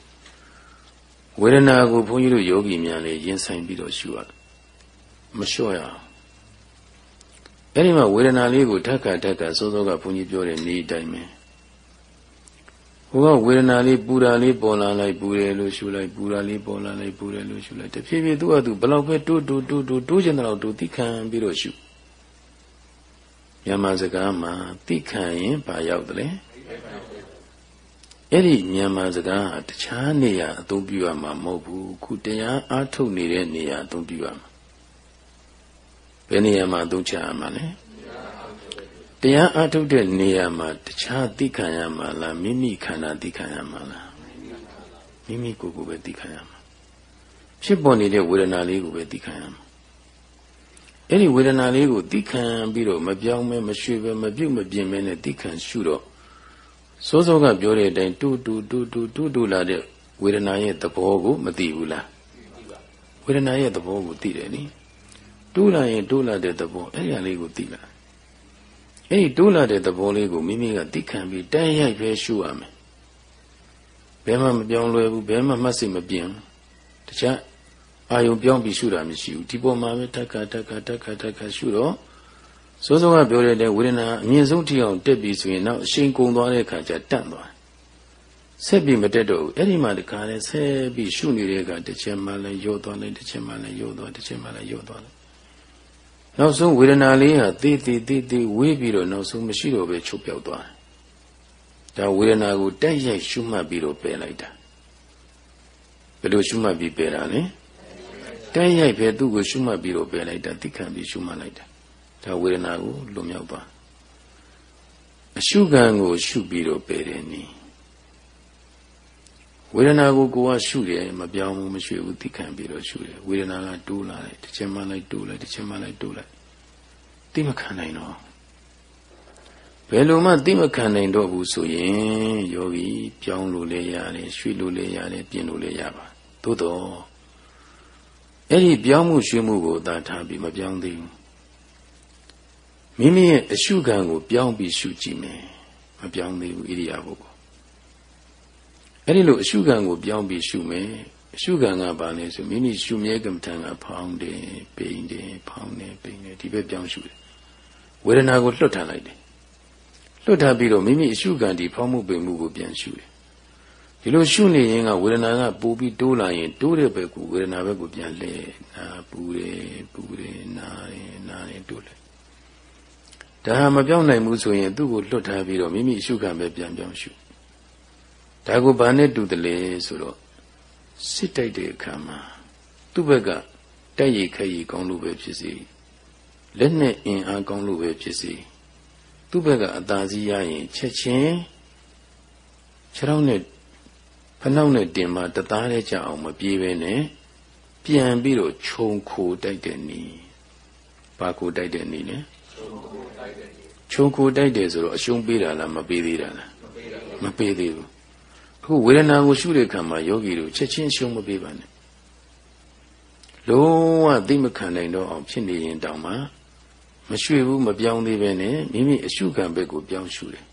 ဝေဒနာကိုဘုန်းကြီးတို့ယောဂီများလည်းရင်ဆိုင်ပြီးတော့ရှုရမလျှော့ရအောင် အဲ့ဒီမှာဝေဒနာလေးကိုဓက္ကဓက္ကစိုးစိုးကဘုန်းကြီးပြောတဲ့နေ့တိုင်းပဲဟိုကဝေဒနာလေးပူတာလေးပေါ်လာလိုက်ပူတယ်လို့ရှုလိုက်ပူတာလေးပေါ်လာလိုက်ပူတယ်လို့ရှုလိုက်တဖြည်းဖြည်းသူ့အတူဘလောက်ပဲတိုးတိုးတိုးတိုးတိုးချင်တဲ့လောက်တိုးသိခံပြီးတော့ရှုမြန်မာစကားမှာသိခံရင်ဘာရောက်တယ်လဲအဲ့ဒီမြန်မာစကားတခြားနေရာအသုံးပြုရမှာမဟုတ်ဘူးခုတရားအားထုတ်နေတဲ့နေရာအသုံးပြုရမှာ ဘယ်နေရာမှာသုံးချရမှာလဲတရားအထုတ်တဲ့နေရာမှာတခြားသိခံရမှာလားမိမိခန္ဓာသိခံရမှာလားမိမိကိုယ်ကိုပဲသိခံရမှာဖြစ်ပေါ်နေတဲ့ဝေဒနာလေးကိုပဲသိခံရမှာအဲ့ဒီဝေဒနာလေးကိုသိခံပြီးတော့မပြောင်းမဲမရွှေ့ပဲမပြုတ်မပြင်းမဲနဲ့သိခံရှုတော့စိုးစိုးကပြောတဲ့အတိုင်းတူတူတူတူတူတူလာတဲ့ဝေဒနာရဲ့သဘောကိုမသိဘူးလားဝေဒနာရဲ့သဘောကိုသိတယ်နိ တိုးလာရင်တိုးလာတဲ့သဘောအဲ့ရလေးကိုသိလာအဲ့ဒီတိုးလာတဲ့သဘောလေးကိုမိမိကသိခံပြီးတန်းရိုက်ပဲရှုရမယ်ဘယ်မှမပြောင်းလဲဘူးဘယ်မှမှတ်စိတ်မပြင်းတခြားအာယုံပြောင်းပြီးရှုတာမရှိဘူးဒီပေါ်မှာပဲတက္ကတက္ကတက္ကတက္ကရှုတော့စိုးစိုးကပြောတဲ့ဝေဒနာအမြင့်ဆုံးထိအောင်တက်ပြီးဆိုရင်နောက်အရှိန်ကုန်သွားတဲ့အခါကျတန့်သွားဆက်ပြီးမတက်တော့ဘူးအဲ့ဒီမှာတခါလဲဆက်ပြီးရှုနေတဲ့အခါတစ်ချက်မှလည်းယော့သွားလိုက်တစ်ချက်မှလည်းယော့သွားတစ်ချက်မှလည်းယော့သွားလိုက် နောက်ဆုံးဝေဒနာလေးဟာတေးတေးတေးတေးဝေးပြီးတော့နောက်ဆုံးမရှိတော့ပဲချုပ်ပြောက်သွားတယ်ဒါဝေဒနာကိုတိုက်ရိုက်ရှုမှတ်ပြီးတော့ပယ်လိုက်တာဘယ်လိုရှုမှတ်ပြီးပယ်တာလဲတိုက်ရိုက်ပဲသူ့ကိုရှုမှတ်ပြီးတော့ပယ်လိုက်တာသိခံပြီးရှုမှတ်လိုက်တာဒါဝေဒနာကိုလွန်မြောက်သွားအရှုခံကိုရှုပြီးတော့ပယ်တယ်နီ ဝေဒနာကိုကိုကရှုတယ်မပြောင်းဘူးမရွှေ့ဘူးသိခံပြီးတော့ရှုတယ်ဝေဒနာကတိုးလာတယ်တစ်ချက်မှလိုက်တိုးလိုက်တစ်ချက်မှလိုက်တိုးလိုက်သိမခံနိုင်တော့ဘယ်လိုမှသိမခံနိုင်တော့ဘူးဆိုရင်ယောဂီပြောင်းလို့လည်းရတယ်ရွှေ့လို့လည်းရတယ်ပြင်လို့လည်းရပါသို့တော့အဲ့ဒီပြောင်းမှုရွှေ့မှုကိုသာထားပြီးမပြောင်းသေးဘူးမိမိရဲ့အရှုခံကိုပြောင်းပြီးရှုကြည့်မယ်မပြောင်းသေးဘူးဣရိယာပုကို အဲ့ဒီလိုအရှုခံကိုပြောင်းပြီးရှုမယ်အရှုခံကဘာလဲဆိုမိမိရှုမြဲကမ္မထံကဖောင်းတယ်ပိန်တယ်ဖောင်းတယ်ပိန်တယ်ဒီဘက်ပြောင်းရှုတယ်ဝေဒနာကိုလွတ်ထားလိုက်တယ်လွတ်ထားပြီးတော့မိမိအရှုခံဒီဖောင်းမှုပိန်မှုကိုပြန်ရှုတယ်ဒီလိုရှုနေရင်ကဝေဒနာကပိုပြီးတိုးလာရင်တိုးတဲ့ဘက်ကိုဝေဒနာဘက်ကိုပြန်လှည့်နာပူတယ်ပူတယ်နာတယ်နာတယ်တိုးလဲဒါဟာမပြောင်းနိုင်ဘူးဆိုရင်သူ့ကိုလွတ်ထားပြီးတော့မိမိအရှုခံပဲပြန်ပြောင်းရှု ဒါကိုဘာနဲ့တူတယ်လဲဆိုတော့စစ်တိုက်တဲ့အခါမှာသူ့ဘက်ကတိုက်ရိုက်ခက်ရီကောင်းလို့ပဲဖြစ်စီလက်နဲ့အင်အားကောင်းလို့ပဲဖြစ်စီသူ့ဘက်ကအသာစီးရရင်ချက်ချင်းခြေထောက်နဲ့ဖနှောက်နဲ့တင်မှတသားလေးကြအောင်မပြေးပဲနဲ့ပြန်ပြီးတော့ခြုံခိုတိုက်တဲ့နီးဘာကိုတိုက်တဲ့နီးလဲခြုံခိုတိုက်တယ်ဆိုတော့အရှုံးပေးတာလားမပေးသေးတာလားမပေးသေးဘူး အခုဝေဒနာကိုရှုတဲ့ခံမှာယောဂီတို့ချက်ချင်းရှုံးမပေးပါနဲ့လုံးဝသိမခံနိုင်တော့အောင်ဖြစ်နေရင်တောင်မှမရွှေ့ဘူးမပြောင်းသေးပဲနဲ့မိမိအရှုခံဘက်ကိုပြောင်းရှုတယ်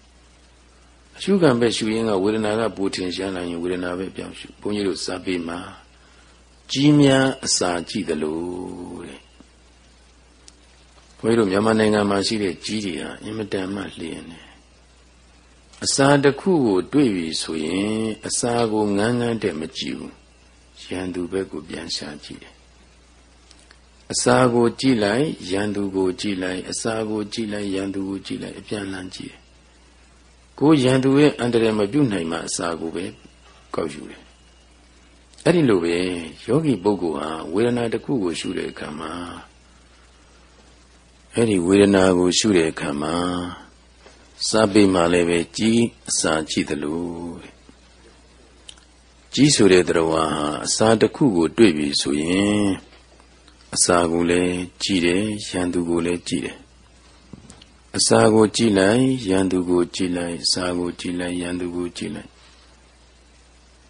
အရှုခံဘက်ရှုရင်းကဝေဒနာကပူထင်ရှားလာရင်ဝေဒနာပဲပြောင်းရှုဘုန်းကြီးတို့စာပေမှာကြီးများအစာကြည့်တယ်လို့တဲ့ဘုန်းကြီးတို့မြန်မာနိုင်ငံမှာရှိတဲ့ကြီးတွေဟာအင်မတန်မှလျင်တယ် အစာတစ်ခုကိုတွေ့ပြီဆိုရင်အစာကိုငန်းငန်းတဲ့မကြည့်ဘူးရန်သူဘက်ကိုပြန်ရှာကြည့်တယ်အစာကိုကြည့်လိုက်ရန်သူကိုကြည့်လိုက်အစာကိုကြည့်လိုက်ရန်သူကိုကြည့်လိုက်အပြန်လန်းကြည့်တယ်ကိုရန်သူရဲ့အန္တရာယ်မပြုတ်နိုင်မှအစာကိုပဲကောက်ယူတယ်အဲ့ဒီလိုပဲယောဂီပုဂ္ဂိုလ်ဟာဝေဒနာတစ်ခုကိုရှုတဲ့အခါမှာအဲ့ဒီဝေဒနာကိုရှုတဲ့အခါမှာ စာပေမှာလည်းပဲကြီးအစာကြည့်သလိုကြီးဆိုတဲ့တရားဟာအစာတစ်ခုကို တွေ့ပြီဆိုရင်အစာကိုလည်းကြည့်တယ်ရန်သူကိုလည်းကြည့်တယ်အစာကိုကြည့်လိုက်ရန်သူကိုကြည့်လိုက်အစာကိုကြည့်လိုက်ရန်သူကိုကြည့်လိုက်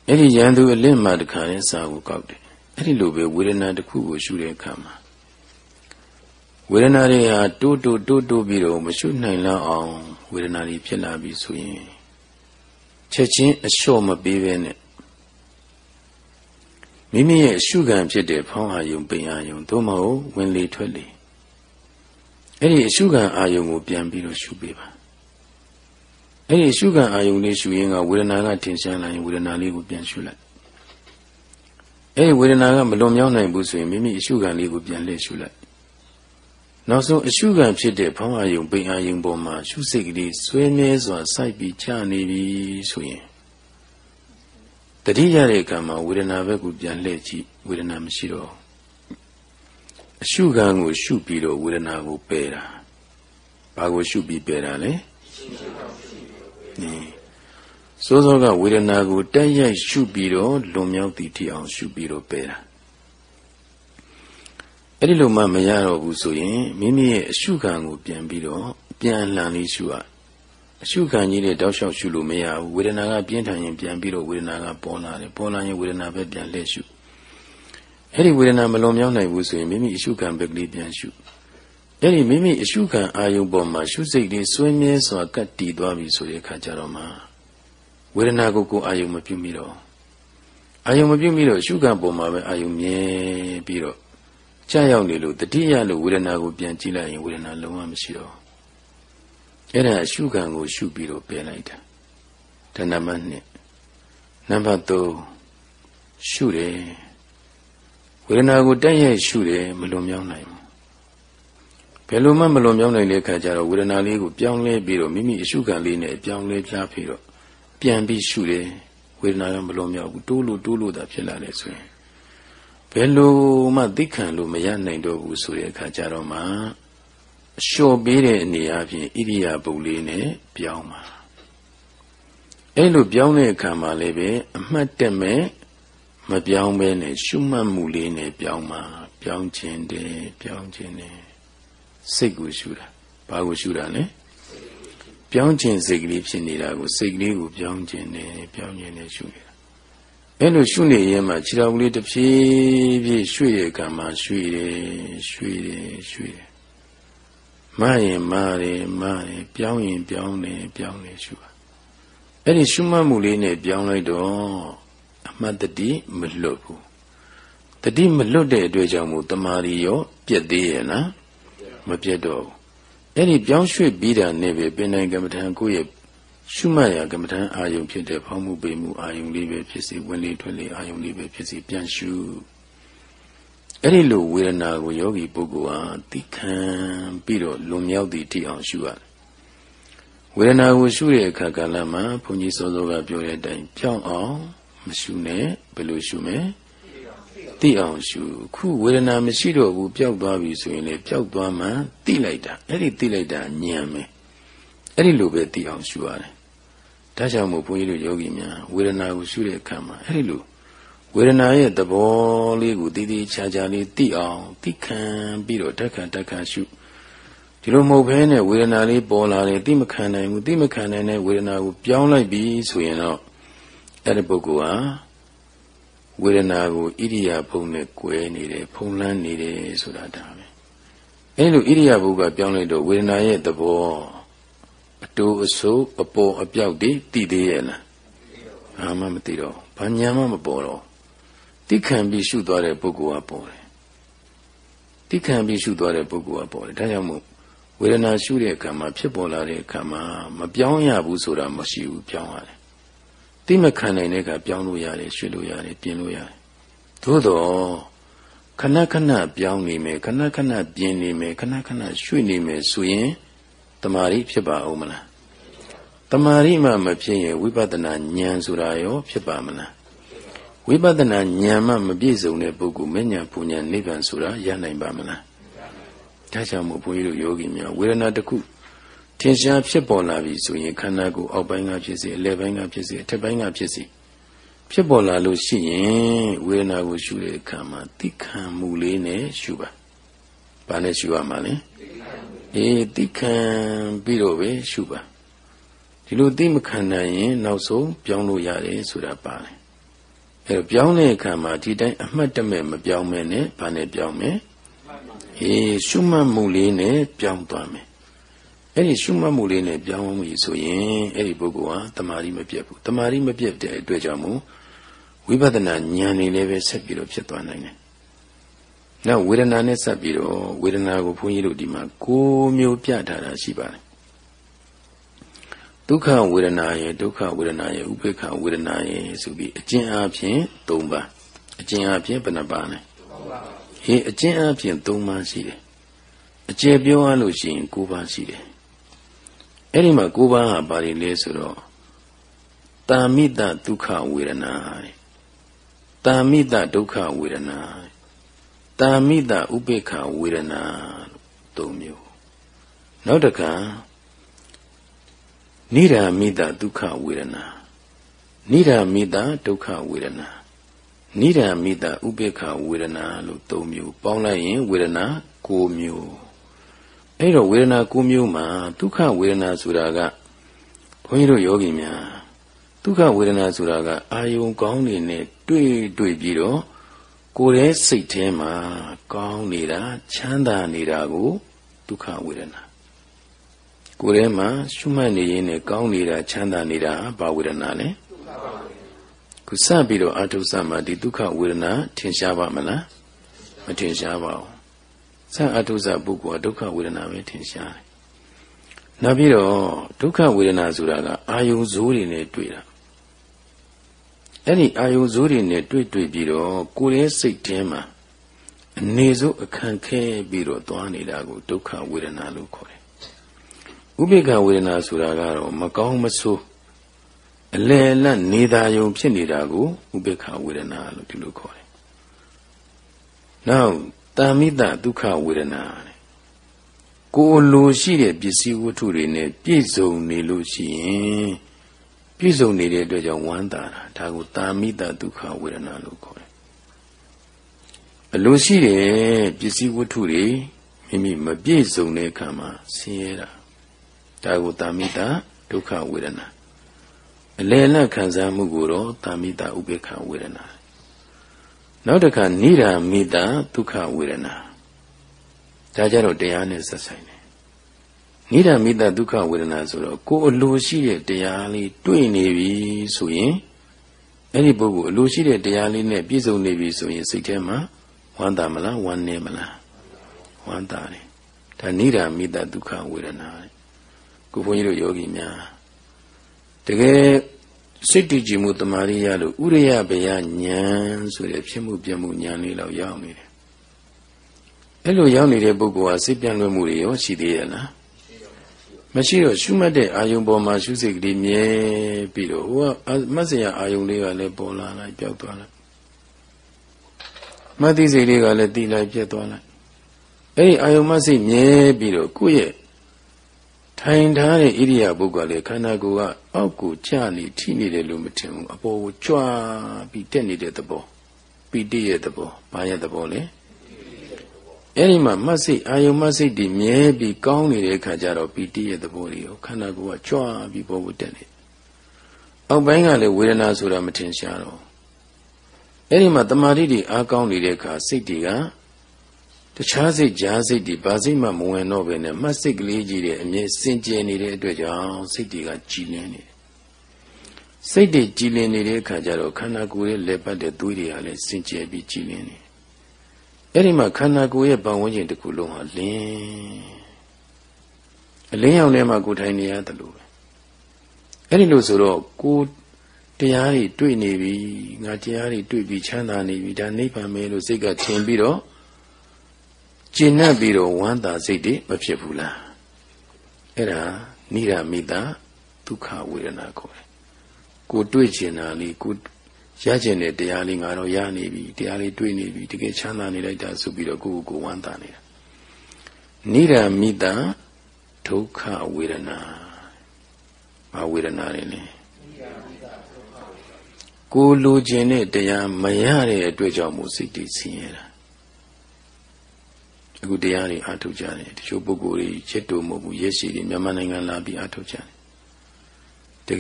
အဲ့ဒီရန်သူအလင့်မှတခါလဲစာကိုကောက်တယ်အဲ့ဒီလိုပဲဝေဒနာတစ်ခုကိုရှုတဲ့အခါမှာ ဝေဒနာတွေဟာတိုးတိုးတိုးတိုးပြီးတော့မရှုနိုင်လောက်အောင်ဝေဒနာတွေဖြစ်လာပြီဆိုရင်ချက်ချင်းအလျှော့မပေးဘဲနဲ့မိမိရဲ့ရှုခံဖြစ်တဲ့ဖောင်းအာယုံပိန်အာယုံသို့မဟုတ်ဝင်လေထွက်လေအဲ့ဒီအရှုခံအာယုံကိုပြန်ပြီးတော့ရှုပေးပါအဲ့ဒီရှုခံအာယုံလေးရှုရင်းကဝေဒနာကထင်ရှားလာရင်ဝေဒနာလေးကိုပြန်ရှုလိုက်အဲ့ဒီဝေဒနာကမလွန်မြောက်နိုင်ဘူးဆိုရင်မိမိအရှုခံလေးကိုပြန်လှည့်ရှုလိုက် နောက်ဆုံးအရှုခံဖြစ်တဲ့ဖောင်းအာယုံပိန်အာယုံပေါ်မှာရှုစိတ်ကလေးဆွဲမြဲစွာစိုက်ပြီးချနေပြီဆိုရင်တတိယတဲ့ကံမှာဝေဒနာဘက်ကိုပြန်လှည့်ကြည့်ဝေဒနာမရှိတော့အရှုခံကိုရှုပြီးတော့ဝေဒနာကိုပယ်တာဘာကိုရှုပြီးပယ်တာလဲစိုးစောကဝေဒနာကိုတက်ရိုက်ရှုပြီးတော့လွန်မြောက်သည့်ထိအောင်ရှုပြီးတော့ပယ်တာ အဲ့ဒီလိုမှမရတော့ဘူးဆိုရင်မိမိရဲ့အရှုခံကိုပြန်ပြီးတော့ပြန်လှန်လေးရှုရအရှုခံကြီးနဲ့တောက်လျှောက်ရှုလို့မရဘူးဝေဒနာကပြင်းထန်ရင်ပြန်ပြီးတော့ဝေဒနာကပေါ်လာတယ်ပေါ်လာရင်ဝေဒနာပဲပြန်လှည့်ရှုအဲ့ဒီဝေဒနာမလွန်မြောက်နိုင်ဘူးဆိုရင်မိမိအရှုခံပဲကလေးပြန်ရှုအဲ့ဒီမိမိအရှုခံအာယုံပေါ်မှာရှုစိတ်လေးစွဲမြဲစွာကတ်တည်သွားပြီဆိုတဲ့အခါကျတော့မှဝေဒနာကိုကိုအာယုံမပြုမိတော့အာယုံမပြုမိတော့ရှုခံပေါ်မှာပဲအာယုံမြဲပြီးတော့ ကြာရောက်နေလို့တတိယလို့ဝေဒနာကိုပြန်ကြည့်လိုက်ရင်ဝေဒနာလုံးဝမရှိတော့အဲ့ဒါအရှုခံကိုရှုပြီးတော့ပယ်လိုက်တာဒါနံပါတ်1နံပါတ်3ရှုတယ်ဝေဒနာကိုတက်ရဲ့ရှုတယ်မလွန်မြောက်နိုင်ဘူးဘယ်လိုမှမလွန်မြောက်နိုင်တဲ့အခါကျတော့ဝေဒနာလေးကိုပြောင်းလဲပြီးတော့မိမိအရှုခံလေးနဲ့ပြောင်းလဲပြားပြီးတော့ပြန်ပြီးရှုတယ်ဝေဒနာကမလွန်မြောက်ဘူးတိုးလို့တိုးလို့သာဖြစ်လာတယ်ဆိုရင် ဘယ်လိုမှသိခံလို့မရနိုင်တော့ဘူးဆိုတဲ့အခါကျတော့မှအလျှော့ပေးတဲ့အနေအချင်းဣရိယာပုလေးနဲ့ပြောင်းပါအဲ့လိုပြောင်းတဲ့အခါမှာလည်းပဲအမှတ်တက်မဲ့မပြောင်းပဲနဲ့ရှုမှတ်မှုလေးနဲ့ပြောင်းပါပြောင်းခြင်းတယ်ပြောင်းခြင်းတယ်စိတ်ကိုရှုတာဘာကိုရှုတာလဲပြောင်းခြင်းစိတ်ကလေးဖြစ်နေတာကိုစိတ်ကလေးကိုပြောင်းခြင်းတယ်ပြောင်းခြင်းတယ်ရှုနေတာ အဲ့လိုရှုနေရင်မှခြေတော်ကလေးတစ်ဖြည်းဖြည်းရွှေ့တဲ့အခါမှာရွှေ့တယ်ရွှေ့တယ်ရွှေ့တယ်မရင်မတယ်မတယ်ပြောင်းရင်ပြောင်းတယ်ပြောင်းတယ်ရှုပါအဲ့ဒီရှုမှတ်မှုလေးနဲ့ပြောင်းလိုက်တော့အမှတ်တတိမလွတ်ဘူးတတိမလွတ်တဲ့အတွက်ကြောင့်မို့တမာရီရောပြက်သေးရဲ့လားမပြက်တော့ဘူးအဲ့ဒီပြောင်းရွှေ့ပြီးတာနဲ့ပဲပင်နိုင်ကမ္မထံကိုယ့်ရဲ့ ရှုမှတ်ရကမ္မထံအာယုံဖြစ်တဲ့ဖောင်းမှုပေမှုအာယုံလေးပဲဖြစ်စီဝင်လေးထွက်လေးအာယုံလေးပဲဖြစ်စီပြန်ရှုအဲ့ဒီလိုဝေဒနာကိုယောဂီပုဂ္ဂိုလ်ဟာသိခံပြီးတော့လွန်မြောက်သည့်တိအောင်ရှုရတယ်ဝေဒနာကိုရှုတဲ့အခါကာလမှာဘုန်းကြီးစောစောကပြောတဲ့အတိုင်းကြောက်အောင်မရှုနဲ့ဘယ်လိုရှုမလဲသိအောင်ရှုခုဝေဒနာမရှိတော့ဘူးပျောက်သွားပြီဆိုရင်လေပျောက်သွားမှသိလိုက်တာအဲ့ဒီသိလိုက်တာဉာဏ်ပဲ အဲ့ဒီလိုပဲသိအောင်ရှုရတယ်ဒါကြောင့်မို့ဘုန်းကြီးတို့ယောဂီများဝေဒနာကိုရှုတဲ့အခါမှာအဲ့ဒီလိုဝေဒနာရဲ့သဘောလေးကိုတည်တည်ချာချာလေးသိအောင်သိခံပြီးတော့တက်ခံတက်ခံရှုဒီလိုမဟုတ်ဘဲနဲ့ဝေဒနာလေးပေါ်လာတယ်သိမခံနိုင်ဘူးသိမခံနိုင်တဲ့ဝေဒနာကိုပြောင်းလိုက်ပြီဆိုရင်တော့အဲ့ဒီပုဂ္ဂိုလ်ဟာဝေဒနာကိုဣရိယာပုနဲ့꿰နေတယ်ဖုံးလန်းနေတယ်ဆိုတာဒါပဲအဲ့လိုဣရိယာပုကပြောင်းလိုက်တော့ဝေဒနာရဲ့သဘောအ တူအဆိုးအပေါ်အပြောက်တွေသိသေးရဲ့လားအာမမသိတော့ဘာညာမှမပေါ်တော့တိခံပြီးရှုသွားတဲ့ပုဂ္ဂိုလ်ကပေါ်တယ်တိခံပြီးရှုသွားတဲ့ပုဂ္ဂိုလ်ကပေါ်တယ်ဒါကြောင့်မို့ဝေဒနာရှုတဲ့အခါမှာဖြစ်ပေါ်လာတဲ့အခါမှာမပြောင်းရဘူးဆိုတာမရှိဘူးပြောင်းရတယ်တိမခံနိုင်တဲ့ကပြောင်းလို့ရတယ်ရွှေ့လို့ရတယ်ပြင်လို့ရတယ်သို့တော့ခဏခဏပြောင်းနေမယ်ခဏခဏပြင်နေမယ်ခဏခဏရွှေ့နေမယ်ဆိုရင် တမာရီဖြစ်ပါဦးမလားတမာရီမှမဖြစ်ရင်ဝိပဿနာဉာဏ်ဆိုတာရောဖြစ်ပါမလားဝိပဿနာဉာဏ်မှမပြည့်စုံတဲ့ပုဂ္ဂိုလ်မဉဏ်ပူဉဏ်နိဗ္ဗာန်ဆိုတာရနိုင်ပါမလားဒါကြောင့်မို့ဘုန်းကြီးတို့ယောဂီများဝေဒနာတစ်ခုထင်ရှားဖြစ်ပေါ်လာပြီဆိုရင်ခန္ဓာကိုယ်အောက်ပိုင်းကဖြစ်စေအလယ်ပိုင်းကဖြစ်စေအထက်ပိုင်းကဖြစ်စေဖြစ်ပေါ်လာလို့ရှိရင်ဝေဒနာကိုရှုတဲ့အခါမှာသိခံမှုလေးနဲ့ရှုပါ။ဘာနဲ့ရှုရမှာလဲ။ အေးသိခံပြီးတော့ပဲရှုပါ။ဒီလိုသိမခံနိုင်ရင် နောက်ဆုံးပြောင်းလို့ရတယ်ဆိုတာပါတယ်။အဲပြောင်းတဲ့အခါမှာဒီတိုင်းအမှတ်တမဲ့မပြောင်းမဲနဲ့ဘာနဲ့ပြောင်းမဲ။အေးရှုမှတ်မှုလေးနဲ့ပြောင်းသွားမယ်အဲ့ဒီရှုမှတ်မှုလေးနဲ့ပြောင်းမှုဆိုရင်အဲ့ဒီပုဂ္ဂိုလ်ဟာတမာရီမပြတ်ဘူးတမာရီမပြတ်တဲ့အတွက်ကြောင့်မို့ဝိပဿနာဉာဏ်နေလည်းပဲဆက်ပြီးတော့ဖြစ်သွားနိုင်တယ်။ နောက်ဝေဒနာနဲ့ဆက်ပြီးတော့ဝေဒနာကိုဘုန်းကြီးတို့ဒီမှာကိုးမျိုးပြထားတာရှိပါတယ်။ဒုက္ခဝေဒနာရဲ့ဒုက္ခဝေဒနာရဲ့ဥပေက္ခဝေဒနာရဲ့ဆိုပြီးအကျဉ်းအားဖြင့်၃ပါးအကျဉ်းအားဖြင့်ဘယ်နှပါးလဲ။ဟေးအကျဉ်းအားဖြင့်၃ပါးရှိတယ်။အကျယ်ပြောရလို့ရှိရင်၉ပါးရှိတယ်အဲ့ဒီမှာ၉ပါးဟာဘာတွေလဲဆိုတော့တာမိတဒုက္ခဝေဒနာတာမိတဒုက္ခဝေဒနာတာ မိတဥပေက္ခဝေဒနာသုံးမျိုးနောက်တစ်ခါနိဒာမိတဒုက္ခဝေဒနာနိဒာမိတဒုက္ခဝေဒနာနိဒာမိတဥပေက္ခဝေဒနာလို့သုံးမျိုးပေါင်းလိုက်ရင်ဝေဒနာ၉မျိုးအဲ့တော့ဝေဒနာ၉မျိုးမှာဒုက္ခဝေဒနာဆိုတာကဘုန်းကြီးတို့ယောဂီများဒုက္ခဝေဒနာဆိုတာကအာယုံကောင်းနေနဲ့တွေ့တွေ့ပြီးတော့ ကိုယ်ရဲ့စိတ်ထဲမှာကောင်းနေတာချမ်းသာနေတာကိုဒုက္ခဝေဒနာကိုယ်ထဲမှာရှုမှတ်နေရင်နဲ့ကောင်းနေတာချမ်းသာနေတာဘာဝေဒနာလဲခုစပြီးတော့အထုစမှာဒီဒုက္ခဝေဒနာထင်ရှားပါမလားမထင်ရှားပါဘူးစအတုဇပုဂ္ဂိုလ်ကဒုက္ခဝေဒနာပဲထင်ရှားတယ်။နောက်ပြီးတော့ဒုက္ခဝေဒနာဆိုတာကအာယုံဇိုးတွေနဲ့တွေ့တာ။ အဲ့ဒီအာယုံဇိုးတွေနဲ့တွေ့တွေ့ပြီးတော့ကိုယ်ရဲ့စိတ်ထဲမှာအနေစိုးအခန့်ခဲပြီးတော့သွားနေတာကိုဒုက္ခဝေဒနာလို့ခေါ်တယ်။ဥပိ္ပခဝေဒနာဆိုတာကတော့မကောင်းမဆိုးအလယ်လတ်နေသာယုံဖြစ်နေတာကိုဥပေက္ခဝေဒနာလို့ဒီလိုခေါ်တယ်။နောက်တာမိတဒုက္ခဝေဒနာတဲ့ကိုလိုရှိတဲ့ပစ္စည်းဝတ္ထုတွေနဲ့ပြည့်စုံနေလို့ရှိရင် ပြည့်စုံနေတဲ့အတွက်ကြောင့်ဝမ်းသာတာဒါကိုတာမိတဒုက္ခဝေဒနာလို့ခေါ်တယ်။အလိုရှိတဲ့ပစ္စည်းဝတ္ထုတွေမိမိမပြည့်စုံတဲ့အခါမှာဆင်းရဲတာဒါကိုတာမိတဒုက္ခဝေဒနာအလယ်လတ်ခံစားမှုကိုတော့တာမိတာဥပေက္ခဝေဒနာနောက်တစ်ခါနိဒာမိတာဒုက္ခဝေဒနာဒါကြတော့တရားနဲ့ဆက်ဆိုင်တယ် နိဒာမိတာဒုက္ခဝေဒနာဆိုတော့ကိုယ်အလိုရှိတဲ့တရားလေးတွေ့နေပြီဆိုရင်အဲ့ဒီပုဂ္ဂိုလ်အလိုရှိတဲ့တရားလေးနဲ့ပြည့်စုံနေပြီဆိုရင်စိတ်ထဲမှာဝမ်းသာမလားဝမ်းနည်းမလားဝမ်းသာတယ်ဒါနိဒာမိတာဒုက္ခဝေဒနာကိုဘုန်းကြီးတို့ယောဂီများတကယ်စိတ်တည်ကြည်မှုတမာရိယလို့ဥရိယဘယဉာဏ်ဆိုတဲ့ဖြစ်မှုပြမှုဉာဏ်လေးတော့ရောက်နေတယ်အဲ့လိုရောက်နေတဲ့ပုဂ္ဂိုလ်ဟာစိတ်ပြန့်လွင့်မှုတွေရောရှိသေးရဲ့လား မရှိတော့ရှုမှတ်တဲ့အာယုံပေါ်မှာရှုစိတ်ကလေးမြဲပြီးတော့ဟိုကမတ်စရာအာယုံလေးကလည်းပေါ်လာလိုက်ပြောက်သွားလိုက်မတ်သိစိတ်လေးကလည်းတီးလိုက်ပြတ်သွားလိုက်အဲ့ဒီအာယုံမစိတ်မြဲပြီးတော့ကိုယ့်ရဲ့ထိုင်ထားတဲ့ဣရိယာပုဂ္ဂိုလ်ကလည်းခန္ဓာကိုယ်ကအောက်ကိုကျနေထိနေတယ်လို့မထင်ဘူးအပေါ်ကိုကြွားပြီးတက်နေတဲ့သဘောပီတိရဲ့သဘောဘာရဲ့သဘောလဲ အဲ့ဒီမှာမတ်စိတ်အာယုံမတ်စိတ်ဒီမြဲပြီးကောင်းနေတဲ့အခါကျတော့ပီတိရဲ့သဘောတွေကိုခန္ဓာကိုယ်ကကြွားပြီးပေါ်ကိုတက်နေအောက်ပိုင်းကလည်းဝေဒနာဆိုတာမထင်ရှားတော့အဲ့ဒီမှာတမာတိတွေအားကောင်းနေတဲ့အခါစိတ်တွေကတခြားစိတ်ကြားစိတ်တွေဘာစိတ်မှမဝင်တော့ဘဲနဲ့မှတ်စိတ်ကလေးကြီးတွေအမြဲစင်ကြယ်နေတဲ့အတွက်ကြောင့်စိတ်တွေကကြည်လင်းနေတယ်စိတ်တွေကြည်လင်နေတဲ့အခါကျတော့ခန္ဓာကိုယ်ရဲ့လက်ပတ်တဲ့သွေးတွေကလည်းစင်ကြယ်ပြီးကြည်လင်နေ အဲ့ဒီမှာခန္ဓာကိုယ်ရဲ့ပတ်ဝန်းကျင်တစ်ခုလုံးဟာလင်းအလင်းရောင်ထဲမှာကိုထိုင်နေရတယ်လို့ပဲအဲ့ဒီလို့ဆိုတော့ကိုတရားတွေတွေ့နေပြီငါတရားတွေတွေ့ပြီးချမ်းသာနေပြီဒါနိဗ္ဗာန်ပဲလို့စိတ်ကထင်ပြီးတော့ကျင့်납ပြီးတော့ဝမ်းသာစိတ်တွေမဖြစ်ဘူးလားအဲ့ဒါနိရမိတာဒုက္ခဝေဒနာခေါ်တယ်ကိုတွေ့ကျင်တာလေးကို ရကျင်တဲ့တရားလေးငါတော့ရနေပြီတရားလေးတွေ့နေပြီတကယ်ချမ်းသာနေလိုက်တာဆိုပြီးတော့ကိုယ့်ကိုယ်ဝမ်းသာနေတာနိရမိတာဒုက္ခဝေဒနာဘာဝေဒနာလဲလဲကိုလိုချင်တဲ့တရားမရတဲ့အတွက်ကြောင့်မို့စိတ်တည်ဆင်းရဲတာအခုတရားတွေအားထုတ်ကြတယ်တချို့ပုဂ္ဂိုလ်တွေချစ်တူမဟုတ်ဘူးရက်ရှိတွေမြန်မာနိုင်ငံလာပြီးအားထုတ်ကြတယ်တ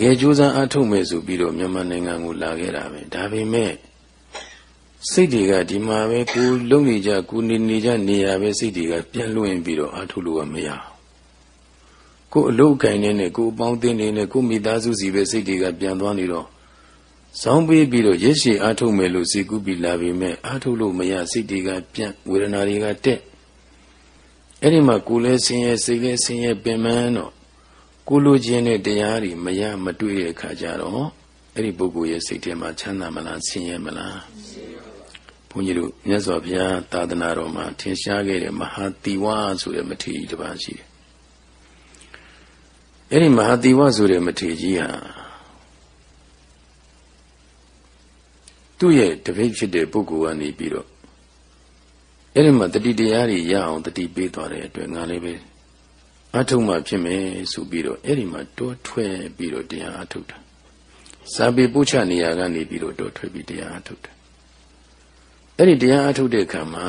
ကယ်ကြိုးစားအားထုတ်မယ်ဆိုပြီးတော့မြန်မာနိုင်ငံကိုလာခဲ့တာပဲဒါပေမဲ့စိတ်တွေကဒီမှာပဲကိုလုံနေကြကိုနေနေကြနေရပဲစိတ်တွေကပြန်လွင်ပြီးတော့အားထုတ်လို့ကမရကိုအလုတ်ကိုင်းနေနဲ့ကိုအပေါင်းအသင်းတွေနဲ့ကိုမိသားစုစီပဲစိတ်တွေကပြန်သွားနေတော့ဇောင်းပေးပြီးတော့ရက်ရှည်အားထုတ်မယ်လို့စီကူးပြီးလာပြီမဲ့အားထုတ်လို့မရစိတ်တွေကပြန်ဝေဒနာတွေကတက်အဲ့ဒီမှာကိုယ်လည်းဆင်းရဲစိတ်လည်းဆင်းရဲပင်ပန်းတော့ ကိုလိုခြင်းတဲ့တရားတွေမရမတွေ့တဲ့အခါကျတော့အဲ့ဒီပုဂ္ဂိုလ်ရဲ့စိတ်ထဲမှာချမ်းသာမလားဆင်းရဲမလားဘုန်းကြီးတို့မြတ်စွာဘုရားသာသနာတော်မှာထင်ရှားခဲ့တဲ့မဟာတိဝါဆိုတဲ့မထေရတစ်ပါးရှိတယ်အဲ့ဒီမဟာတိဝါဆိုတဲ့မထေရကြီးဟာသူ့ရဲ့တပည့်ဖြစ်တဲ့ပုဂ္ဂိုလ်ကနေပြီးတော့အဲ့ဒီမှာတတိတရားတွေရအောင်တတိပေးသွားတဲ့အတွက်ငါလည်းပဲ အထုံမှဖြစ်မယ်ဆိုပြီးတော့အဲ့ဒီမှာတွန်းထွက်ပြီးတော့တရားအထုတ်တာစာပေပုချနေရာကနေပြီးတော့တွန်းထွက်ပြီးတရားအထုတ်တာအဲ့ဒီတရားအထုတ်တဲ့အခါမှာ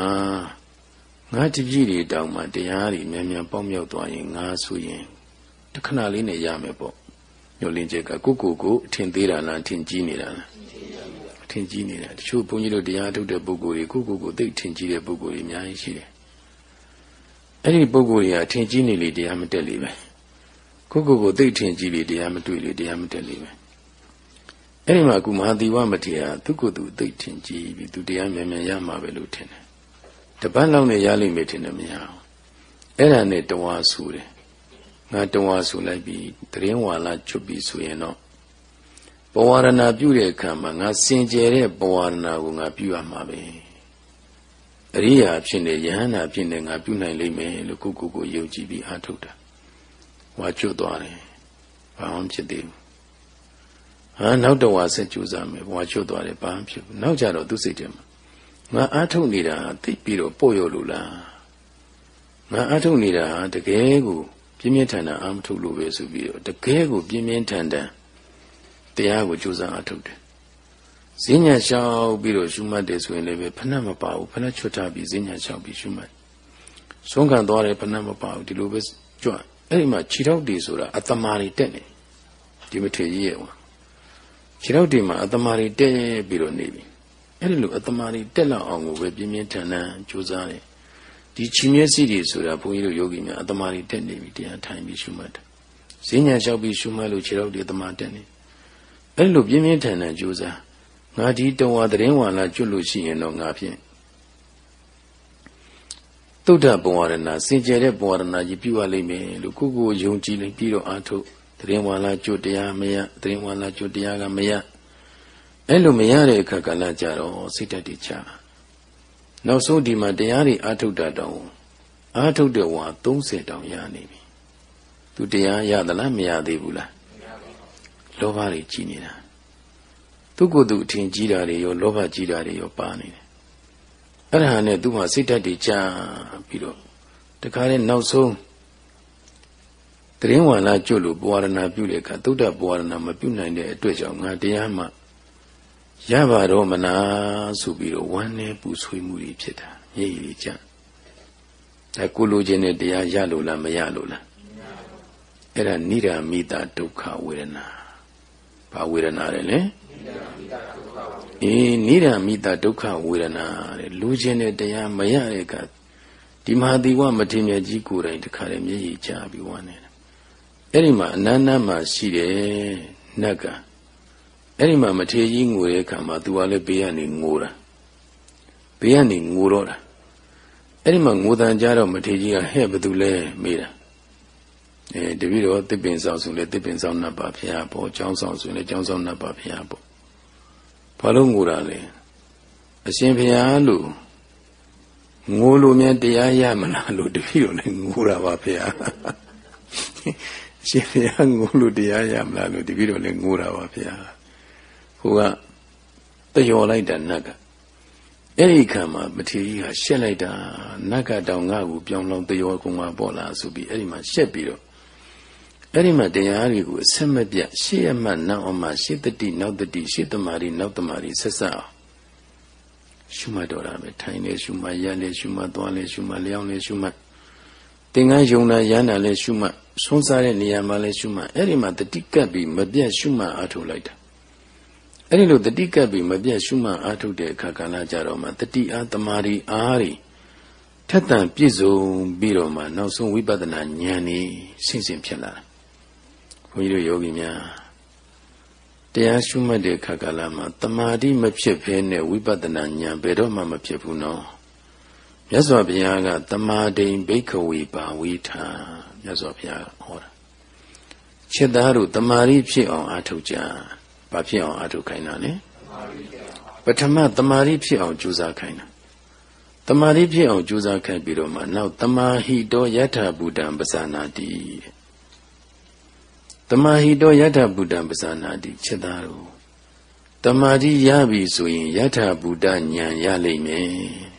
ငါတပည့်တွေတောင်မှတရားတွေမြန်မြန်ပေါက်မြောက်သွားရင်ငါဆိုရင်တခဏလေးနဲ့ရမယ်ပေါ့ညှို့လင်းချက်ကကိုကိုကိုအထင်သေးတာလားအထင်ကြီးနေတာလားထင်ကြီးနေတာတချို့ဘုန်းကြီးတို့တရားထုတ်တဲ့ပုဂ္ဂိုလ်တွေကိုကိုကိုသိထင်ကြီးတဲ့ပုဂ္ဂိုလ်တွေအများကြီးရှိတယ် အဲ့ဒီပုဂ္ဂိုလ်တွေကထင်ကြီးနေလေတရားမတက်လေပဲကိုကိုကိုသိထင်ကြီးလေတရားမတွေ့လေတရားမတက်လေပဲအဲ့ဒီမှာကုမဟာတိဝမထေရသူကိုယ်သူသိထင်ကြီးပြီးသူတရားမြန်မြန်ရမှာပဲလို့ထင်တယ်တပတ်လောက်နဲ့ရလိမ့်မယ်ထင်တယ်မရအောင်အဲ့ဒါနဲ့တဝါဆူတယ်ငါတဝါဆူလိုက်ပြီးတရင်ဝါလာချွတ်ပြီးဆိုရင်တော့ပဝရဏပြုတဲ့အခါမှာငါစင်ကြယ်တဲ့ပဝရဏကိုငါပြုရမှာပဲ အရိယာဖြစ်နေယဟန္တာဖြစ်နေငါပြုနိုင်လိမ့်မယ်လို့ကိုကိုကိုယုံကြည်ပြီးအားထုတ်တာဝါကျွတ်သွားတယ်ဘာမှဖြစ်သေးဘူးဟာနောက်တော့ဝါဆက်ကြိုးစားမယ်ဘဝချွတ်သွားတယ်ဘာမှဖြစ်ဘူးနောက်ကြတော့သူစိတ်ထဲမှာငါအားထုတ်နေတာသိပြီးတော့ပို့ရလို့လားငါအားထုတ်နေတာတကယ်ကိုပြင်းပြင်းထန်ထန်အားမထုတ်လို့ပဲဆိုပြီးတော့တကယ်ကိုပြင်းပြင်းထန်ထန်တရားကိုကြိုးစားအားထုတ်တယ် ဈဉ္ညာလျှောက်ပြီးတော့ရှုမှတ်တယ်ဆိုရင်လည်းဖဏမပါဘူးဖဏချွတ်ထားပြီးဈဉ္ညာလျှောက်ပြီးရှုမှတ်ဆုံးခံသွားတယ်ဖဏမပါဘူးဒီလိုပဲကြွအဲ့ဒီမှာခြေထောက်တွေဆိုတာအတ္တမာတွေတက်နေဒီမထေကြီးရဲ့ဝါခြေထောက်တွေမှာအတ္တမာတွေတက်ပြီးတော့နေပြီအဲ့ဒီလိုအတ္တမာတွေတက်လောက်အောင်ကိုပဲပြင်းပြင်းထန်ထန်ကြိုးစားတယ်ဒီခြေမျက်စိတွေဆိုတာဘုန်းကြီးတို့ယောဂီများအတ္တမာတွေတက်နေပြီတရားထိုင်ပြီးရှုမှတ်တယ်ဈဉ္ညာလျှောက်ပြီးရှုမှတ်လို့ခြေထောက်တွေအတ္တမာတက်နေအဲ့လိုပြင်းပြင်းထန်ထန်ကြိုးစား ငါဒီတဝါသတင်းဝါလာကျွတ်လို့ရှိရင်တော့ငါဖြင့်သုဒ္ဓဘဝရဏစင်ကြယ်တဲ့ဘဝရဏကြီးပြုရလိမ့်မယ်လို့ကိုကိုယုံကြည်လိုက်ပြီးတော့အာထုတ်သတင်းဝါလာကျွတ်တရားမရသတင်းဝါလာကျွတ်တရားကမရအဲ့လိုမရတဲ့အခါကလည်းကြတော့စိတ်တတိချနောက်ဆုံးဒီမှာတရားတွေအာထုတ်တာတောင်အာထုတ်တဲ့ဝါ30တောင်ရနေပြီသူတရားရသလားမရသေးဘူးလားလောဘတွေကြီးနေတာ သူကိုယ်သူအထင်ကြီးတာတွေရောလောဘကြီးတာတွေရောပါနေတယ်အဲ့ဒါနဲ့သူ့မှာစိတ်ဓာတ်တွေကြာပြီးတော့တခါလေနောက်ဆုံးတရင်ဝါလာကျွတ်လို့ဘဝရဏပြုတဲ့အခါသုဒ္ဓဘဝရဏမပြုနိုင်တဲ့အတွက်ကြောင့်ငါတရားမှရပါတော့မလားဆိုပြီးတော့ဝမ်းနေပူဆွေးမှုတွေဖြစ်တာမျက်ရည်ကြအဲကိုလိုခြင်းနဲ့တရားရလို့လားမရလို့လားအဲ့ဒါနိဒာမိတာဒုက္ခဝေဒနာဘာဝေဒနာလဲလဲ အေးနိဒာမိတာဒုက္ခဝေဒနာတဲ့လူချင်းတဲ့တရားမရတဲ့ကဒီမဟာသီဝမထေရကြီးကိုယ်တိုင်တခါလေမျက်ရည်ကျပြီးဝမ်းနေတာအဲ့ဒီမှာအနန္တမှာရှိတယ်နတ်ကအဲ့ဒီမှာမထေရကြီးငိုတဲ့အခါမှာသူကလည်းဘေးကနေငိုတာဘေးကနေငိုတော့တာအဲ့ဒီမှာငိုတန်ကြတော့မထေရကြီးကဟဲ့ဘသူလဲမေးတာအဲတပည့်တော်တစ်ပင်ဆောင်ဆိုလဲတစ်ပင်ဆောင်နတ်ပါဖရာပေါ့ကျောင်းဆောင်ဆိုလဲကျောင်းဆောင်နတ်ပါဖရာပေါ့ ဘာလို့ငိုတာလဲအရှင်ဖရာလို့ငိုလို့မြန်တရားရမလားလို့တပည့်တော်လည်းငိုတာပါဖရာအရှင်ဖရာငိုလို့တရားရမလားလို့တပည့်တော်လည်းငိုတာပါဖရာဟိုကတယောလိုက်တာနတ်ကအဲ့ဒီခံမှာမထေကြီးကရှက်လိုက်တာနတ်ကတောင်ငါ့ကိုပြောင်းလောင်းတယောကုံမှာပေါ့လားဆိုပြီးအဲ့ဒီမှာရှက်ပြီးတော့ အဲ့ဒီမှာတရားတွေကိုအဆက်မပြတ်ရှေ့အမှတ်နောက်အမှရှေ့တတိနောက်တတိရှေ့တမာရီနောက်တမာရီဆက်ဆက်အောင်ရှုမှတ်တော့တာပဲထိုင်လေရှုမှတ်ရလေရှုမှတ်သွားလေရှုမှတ်လျောင်းလေရှုမှတ်သင်္ကန်းယုံနာရမ်းတာလေရှုမှတ်ဆုံးစားတဲ့နေရာမှာလေရှုမှတ်အဲ့ဒီမှာတတိကပ်ပြီးမပြတ်ရှုမှတ်အားထုတ်လိုက်တာအဲ့ဒီလိုတတိကပ်ပြီးမပြတ်ရှုမှတ်အားထုတ်တဲ့အခါကလည်းကြတော့မှတတိအားတမာရီအားတွေထက်တန်ပြည့်စုံပြီးတော့မှနောက်ဆုံးဝိပဿနာဉာဏ်นี่ဆင့်ဆင့်ဖြစ်လာတာ ဘုန်းကြီးတို့ယောဂီများတရားရှုမှတ်တဲ့ခါကာလမှာတမာတိမဖြစ်ဘဲနဲ့ဝိပဿနာဉာဏ်ဘယ်တော့မှမဖြစ်ဘူးနော်မြတ်စွာဘုရားကတမာဒိန်ဘိခဝေပါဝိထာမြတ်စွာဘုရားဟောတာချက်သားတို့တမာတိဖြစ်အောင်အားထုတ်ကြဘာဖြစ်အောင်အားထုတ်ခိုင်းတာလဲပထမတမာတိဖြစ်အောင်ကြိုးစားခိုင်းတာတမာတိဖြစ်အောင်ကြိုးစားခိုင်းပြီးတော့မှနောက်တမာဟိတောယထာဘူတံပဇာနာတိတ မာဟိတောယထာဘုဒ္ဓံပဇာနာတိချက်သားတို့တမာတိရပြီဆိုရင်ယထာဘုဒ္ဓဉာဏ်ရလိမ့်မယ်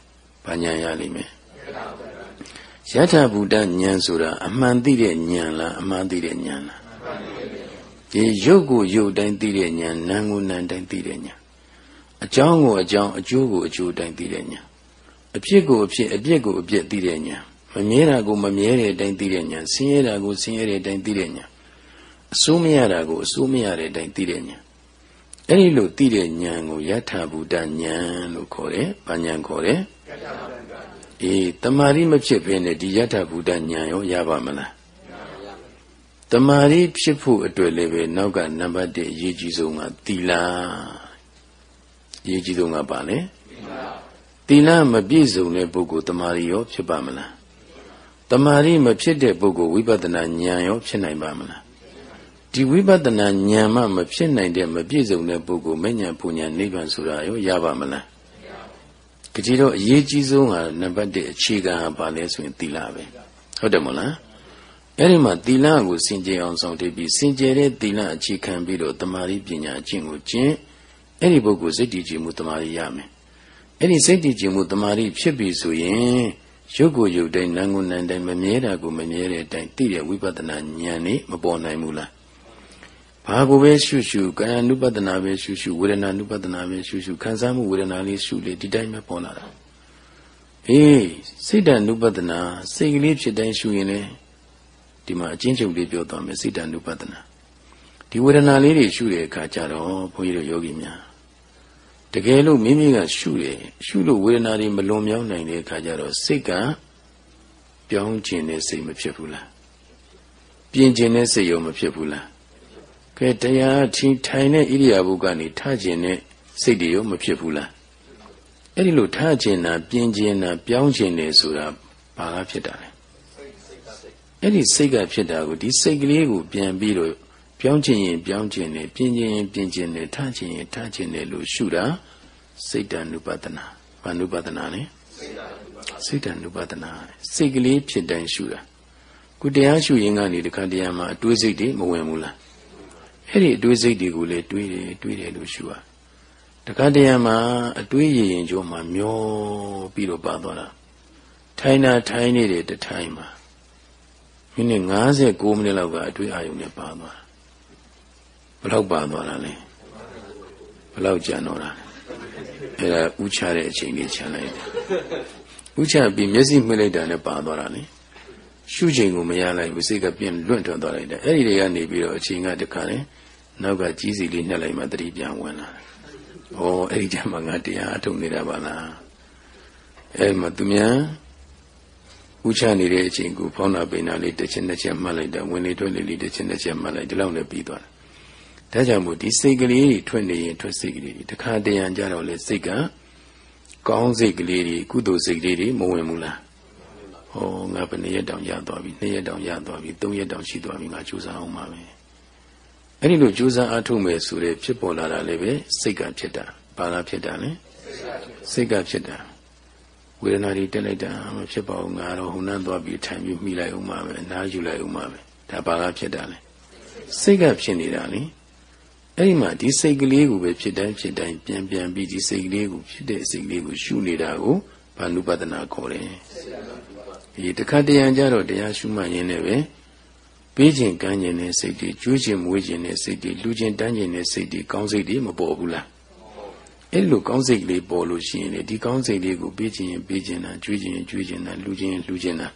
။ဘာဉာဏ်ရလိမ့်မယ်။ယထာဘုဒ္ဓဉာဏ်ဆိုတာအမှန်သိတဲ့ဉာဏ်လားအမှန်သိတဲ့ဉာဏ်လား။ဒီရုပ်ကိုရုပ်တိုင်းသိတဲ့ဉာဏ်နာမ်ကိုနာမ်တိုင်းသိတဲ့ဉာဏ်အကြောင်းကိုအကြောင်းအကျိုးကိုအကျိုးတိုင်းသိတဲ့ဉာဏ်အဖြစ်ကိုအဖြစ်အပြစ်ကိုအပြစ်သိတဲ့ဉာဏ်မမြဲတာကိုမမြဲတဲ့အတိုင်းသိတဲ့ဉာဏ်ဆင်းရဲတာကိုဆင်းရဲတဲ့အတိုင်းသိတဲ့ဉာဏ် အစိုးမရတာကိုအစိုးမရတဲ့အတိုင်းသိတဲ့ဉာဏ်အဲ့ဒီလိုသိတဲ့ဉာဏ်ကိုယထာဘူတဉာဏ်လို့ခေါ်တယ်။ဘာဉာဏ်ခေါ်တယ်။အေးတမာရီမဖြစ်ဘဲနဲ့ဒီယထာဘူတဉာဏ်ရောရပါမလား။တမာရီဖြစ်ဖို့အတွက်လည်းပဲနောက်ကနံပါတ်1အရေးကြီးဆုံးကသီလ။အရေးကြီးဆုံးကပါလေ။သီလမပြည့်စုံတဲ့ပုဂ္ဂိုလ်တမာရီရောဖြစ်ပါမလား။တမာရီမဖြစ်တဲ့ပုဂ္ဂိုလ်ဝိပဿနာဉာဏ်ရောဖြစ်နိုင်ပါမလား ဒီဝိပဿနာဉာဏ်မှမဖြစ်နိုင်တဲ့မပြည့်စုံတဲ့ပုဂ္ဂိုလ်မဉဏ်ပူဉဏ်နိဗ္ဗာန်ဆိုတာရောရပါမလားကြည်တော့အရေးကြီးဆုံးဟာနံပါတ်1အခြေခံဟာဘာလဲဆိုရင်သီလပဲဟုတ်တယ်မဟုတ်လားအဲ့ဒီမှာသီလကိုစင်ကြယ်အောင်ဆောင်တည်ပြီးစင်ကြယ်တဲ့သီလအခြေခံပြီးတော့တမာရီပညာအကျင့်ကိုကျင့်အဲ့ဒီပုဂ္ဂိုလ်စိတ်တည်ကြည်မှုတမာရီရမယ်အဲ့ဒီစိတ်တည်ကြည်မှုတမာရီဖြစ်ပြီဆိုရင်ရုပ်ကိုရုပ်တိုင်းနာမ်ကိုနာမ်တိုင်းမမြဲတာကိုမမြဲတဲ့အတိုင်းသိတဲ့ဝိပဿနာဉာဏ်นี่မပေါ်နိုင်ဘူးလား ဘာကိုပဲရှုရှုကာယ ानु ပဒနာပဲရှုရှုဝေဒနာ ानु ပဒနာပဲရှုရှုခံစားမှုဝေဒနာလေးရှုလေဒီတိုင်းပဲပေါ်လာတာအေးစိတ်တ ानु ပဒနာစိတ်ကလေးဖြစ်တိုင်းရှုရင်လေဒီမှာအချင်းချုပ်လေးပြောသွားမယ်စိတ်တ ानु ပဒနာဒီဝေဒနာလေးတွေရှုတဲ့အခါကျတော့ဘုန်းကြီးတို့ယောဂီများတကယ်လို့မိမိကရှုတယ်ရှုလို့ဝေဒနာတွေမလွန်မြောက်နိုင်တဲ့အခါကျတော့စိတ်ကပြောင်းကျင်တဲ့စိတ်မဖြစ်ဘူးလားပြင်းကျင်တဲ့စိတ်ရောမဖြစ်ဘူးလား ကဲတရားထင်ထိုင်တဲ့ဣရိယာပုကနေထကျင်တဲ့စိတ်တွေရောမဖြစ်ဘူးလားအဲ့ဒီလိုထကျင်တာပြင်းကျင်တာပြောင်းကျင်တယ်ဆိုတာဘာကဖြစ်တာလဲအဲ့ဒီစိတ်ကဖြစ်တာကိုဒီစိတ်ကလေးကိုပြန်ပြီးတော့ပြောင်းကျင်ရင်ပြောင်းကျင်တယ်ပြင်းကျင်ရင်ပြင်းကျင်တယ်ထကျင်ရင်ထကျင်တယ်လို့ရှုတာစိတ်တ ानु ပဒနာဘာ ानु ပဒနာလဲစိတ်တ ानु ပဒနာစိတ်ကလေးဖြစ်တိုင်းရှုတာခုတရားရှုရင်ကနေတခါတရားမှာအတွေးစိတ်တွေမဝင်ဘူးလား အဲ့ဒီအတွေးစိတ်တွေကိုလည်းတွေးတယ်တွေးတယ်လို့ရှုရတခါတရံမှာအတွေးရရင်ကြိုးမှာမျောပြီးတော့ပါသွားတာထိုင်တာထိုင်နေတယ်တထိုင်မှာမိနစ်59မိနစ်လောက်ကအတွေးအာရုံနဲ့ပါသွားဘယ်လောက်ပါသွားတာလဲဘယ်လောက်ကြာတော့တာအဲ့ဒါဥချတဲ့အချိန်လေးခြံလိုက်တယ်ဥချပြီးမျက်စိမှိတ်လိုက်တာနဲ့ပါသွားတာလေ ရှုချိန်ကိုမရလိုက်ဘူးစိတ်ကပြင်းလွန့်ထွက်သွားလိုက်တယ်အဲ့ဒီတွေကနေပြီးတော့အချိန်ကတခါလေနောက်ကကြီးစီလေးနှက်လိုက်မှတတိပြန်ဝင်လာတယ်။ဩအဲ့ဒီကျမှငါတရားအထုတ်နေတာပါလား။အဲ့မှာသူများဥချနေတဲ့အချိန်ကိုဖောင်းနာပိန်နာလေးတစ်ချက်နှစ်ချက်မှတ်လိုက်တာဝင်လေထွက်လေလေးတစ်ချက်နှစ်ချက်မှတ်လိုက်ဒီလောက်နဲ့ပြီးသွားတယ်။ဒါကြောင့်မို့ဒီစိတ်ကလေးတွေထွက်နေရင်ထွက်စိတ်ကလေးတွေတခါတရံကြတော့လေစိတ်ကကောင်းစိတ်ကလေးတွေကုသိုလ်စိတ်ကလေးတွေမဝင်ဘူးလား။ ဟောငါဘယ်နှစ်ရက်တောင်ရသွားပြီနှစ်ရက်တောင်ရသွားပြီသုံးရက်တောင်ရှိသွားပြီငါကြိုးစားအောင်ပါပဲ။အဲ့ဒီလိုကြိုးစားအားထုတ်မယ်ဆိုတဲ့ဖြစ်ပေါ်လာတာလည်းပဲစိတ်ကဖြစ်တာဘာကဖြစ်တာလဲစိတ်ကဖြစ်တာဝေဒနာတွေတက်လိုက်တာမဖြစ်ပါဘူးငါတော့ဟိုနှမ်းသွားပြီးထိုင်ပြီးမိလိုက်ဦးမှာပဲနားယူလိုက်ဦးမှာပဲဒါဘာကဖြစ်တာလဲစိတ်ကဖြစ်နေတာလေအဲ့ဒီမှာဒီစိတ်ကလေးကိုပဲဖြစ်တိုင်းဖြစ်တိုင်းပြန်ပြန်ပြီးဒီစိတ်ကလေးကိုဖြစ်တဲ့စိတ်ကလေးကိုရှုနေတာကိုဘာနုပဒနာခေါ်တယ် ဒီတခါတရံကြတော့တရားရှုမှတ်ရင်းနဲ့ပဲပေးခြင်းကမ်းခြင်းနဲ့စိတ်တွေကျွေးခြင်းမွေးခြင်းနဲ့စိတ်တွေလူခြင်းတန်းခြင်းနဲ့စိတ်တွေကောင်းစိတ်တွေမပေါ်ဘူးလားအဲ့လိုကောင်းစိတ်ကလေးပေါ်လို့ရှိရင်လေဒီကောင်းစိတ်လေးကိုပေးခြင်းရင်ပေးခြင်းတာကျွေးခြင်းရင်ကျွေးခြင်းတာလူခြင်းရင်လူခြင်းတာ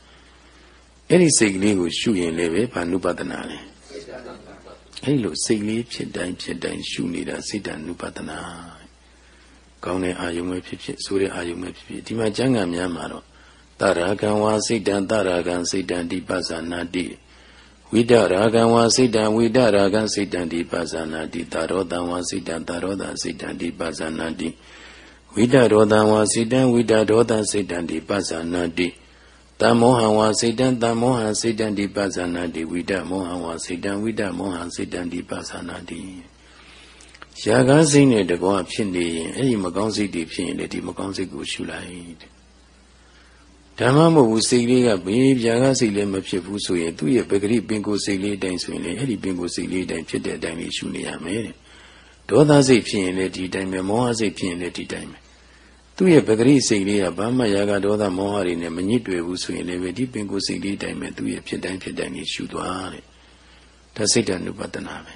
အဲ့ဒီစိတ်ကလေးကိုရှုရင်လည်းပဲဘာနုပဒနာလဲအဲ့လိုစိတ်လေးဖြစ်တိုင်းဖြစ်တိုင်းရှုနေတာစိတ်တ ानु ပဒနာကောင်းတဲ့အာယုံပဲဖြစ်ဖြစ်ဆိုးတဲ့အာယုံပဲဖြစ်ဖြစ်ဒီမှာကျမ်းဂန်များမှာတော့ တရာကံဝါစိတ်တံတရာကံစိတ်တံဒီပဇာနာတိဝိတရာဂံဝါစိတ်တံဝိတရာဂံစိတ်တံဒီပါဇာနာတိတာရောတံဝါစိတ်တံတာရောတံစိတ်တံဒီပါဇာနာတိဝိတရောတံဝါစိတ်တံဝိတရောတံစိတ်တံဒီပါဇာနာတိတမောဟံဝါစိတ်တံတမောဟံစိတ်တံဒီပါဇာနာတိဝိတမောဟံဝါစိတ်တံဝိတမောဟံစိတ်တံဒီပါဇာနာတိရာဂစိတ်နဲ့တကွာဖြစ်နေရင်အဲ့ဒီမကောင်းစိတ်တွေဖြစ်ရင်လေဒီမကောင်းစိတ်ကိုရှုလိုက် ဓမ္မမဟုတ်ဘူးစိတ်လေးကဘေးပြာကစိတ်လေးမဖြစ်ဘူးဆိုရင်သူ့ရဲ့ပဂရိပင်ကိုစိတ်လေးတိုင်းဆိုရင်လေအဲ့ဒီပင်ကိုစိတ်လေးတိုင်းဖြစ်တဲ့အတိုင်းလေးရှုနေရမယ်တဲ့ဒေါသစိတ်ဖြစ်ရင်လည်းဒီတိုင်းပဲမောဟစိတ်ဖြစ်ရင်လည်းဒီတိုင်းပဲသူ့ရဲ့ပဂရိစိတ်လေးကဘာမှရာဂဒေါသမောဟတွေနဲ့မညစ်တွေ့ဘူးဆိုရင်လည်းဒီပင်ကိုစိတ်လေးတိုင်းပဲသူ့ရဲ့ဖြစ်တိုင်းဖြစ်တိုင်းလေးရှုသွားတဲ့ဒါစိတ်တ ानु ပတနာပဲ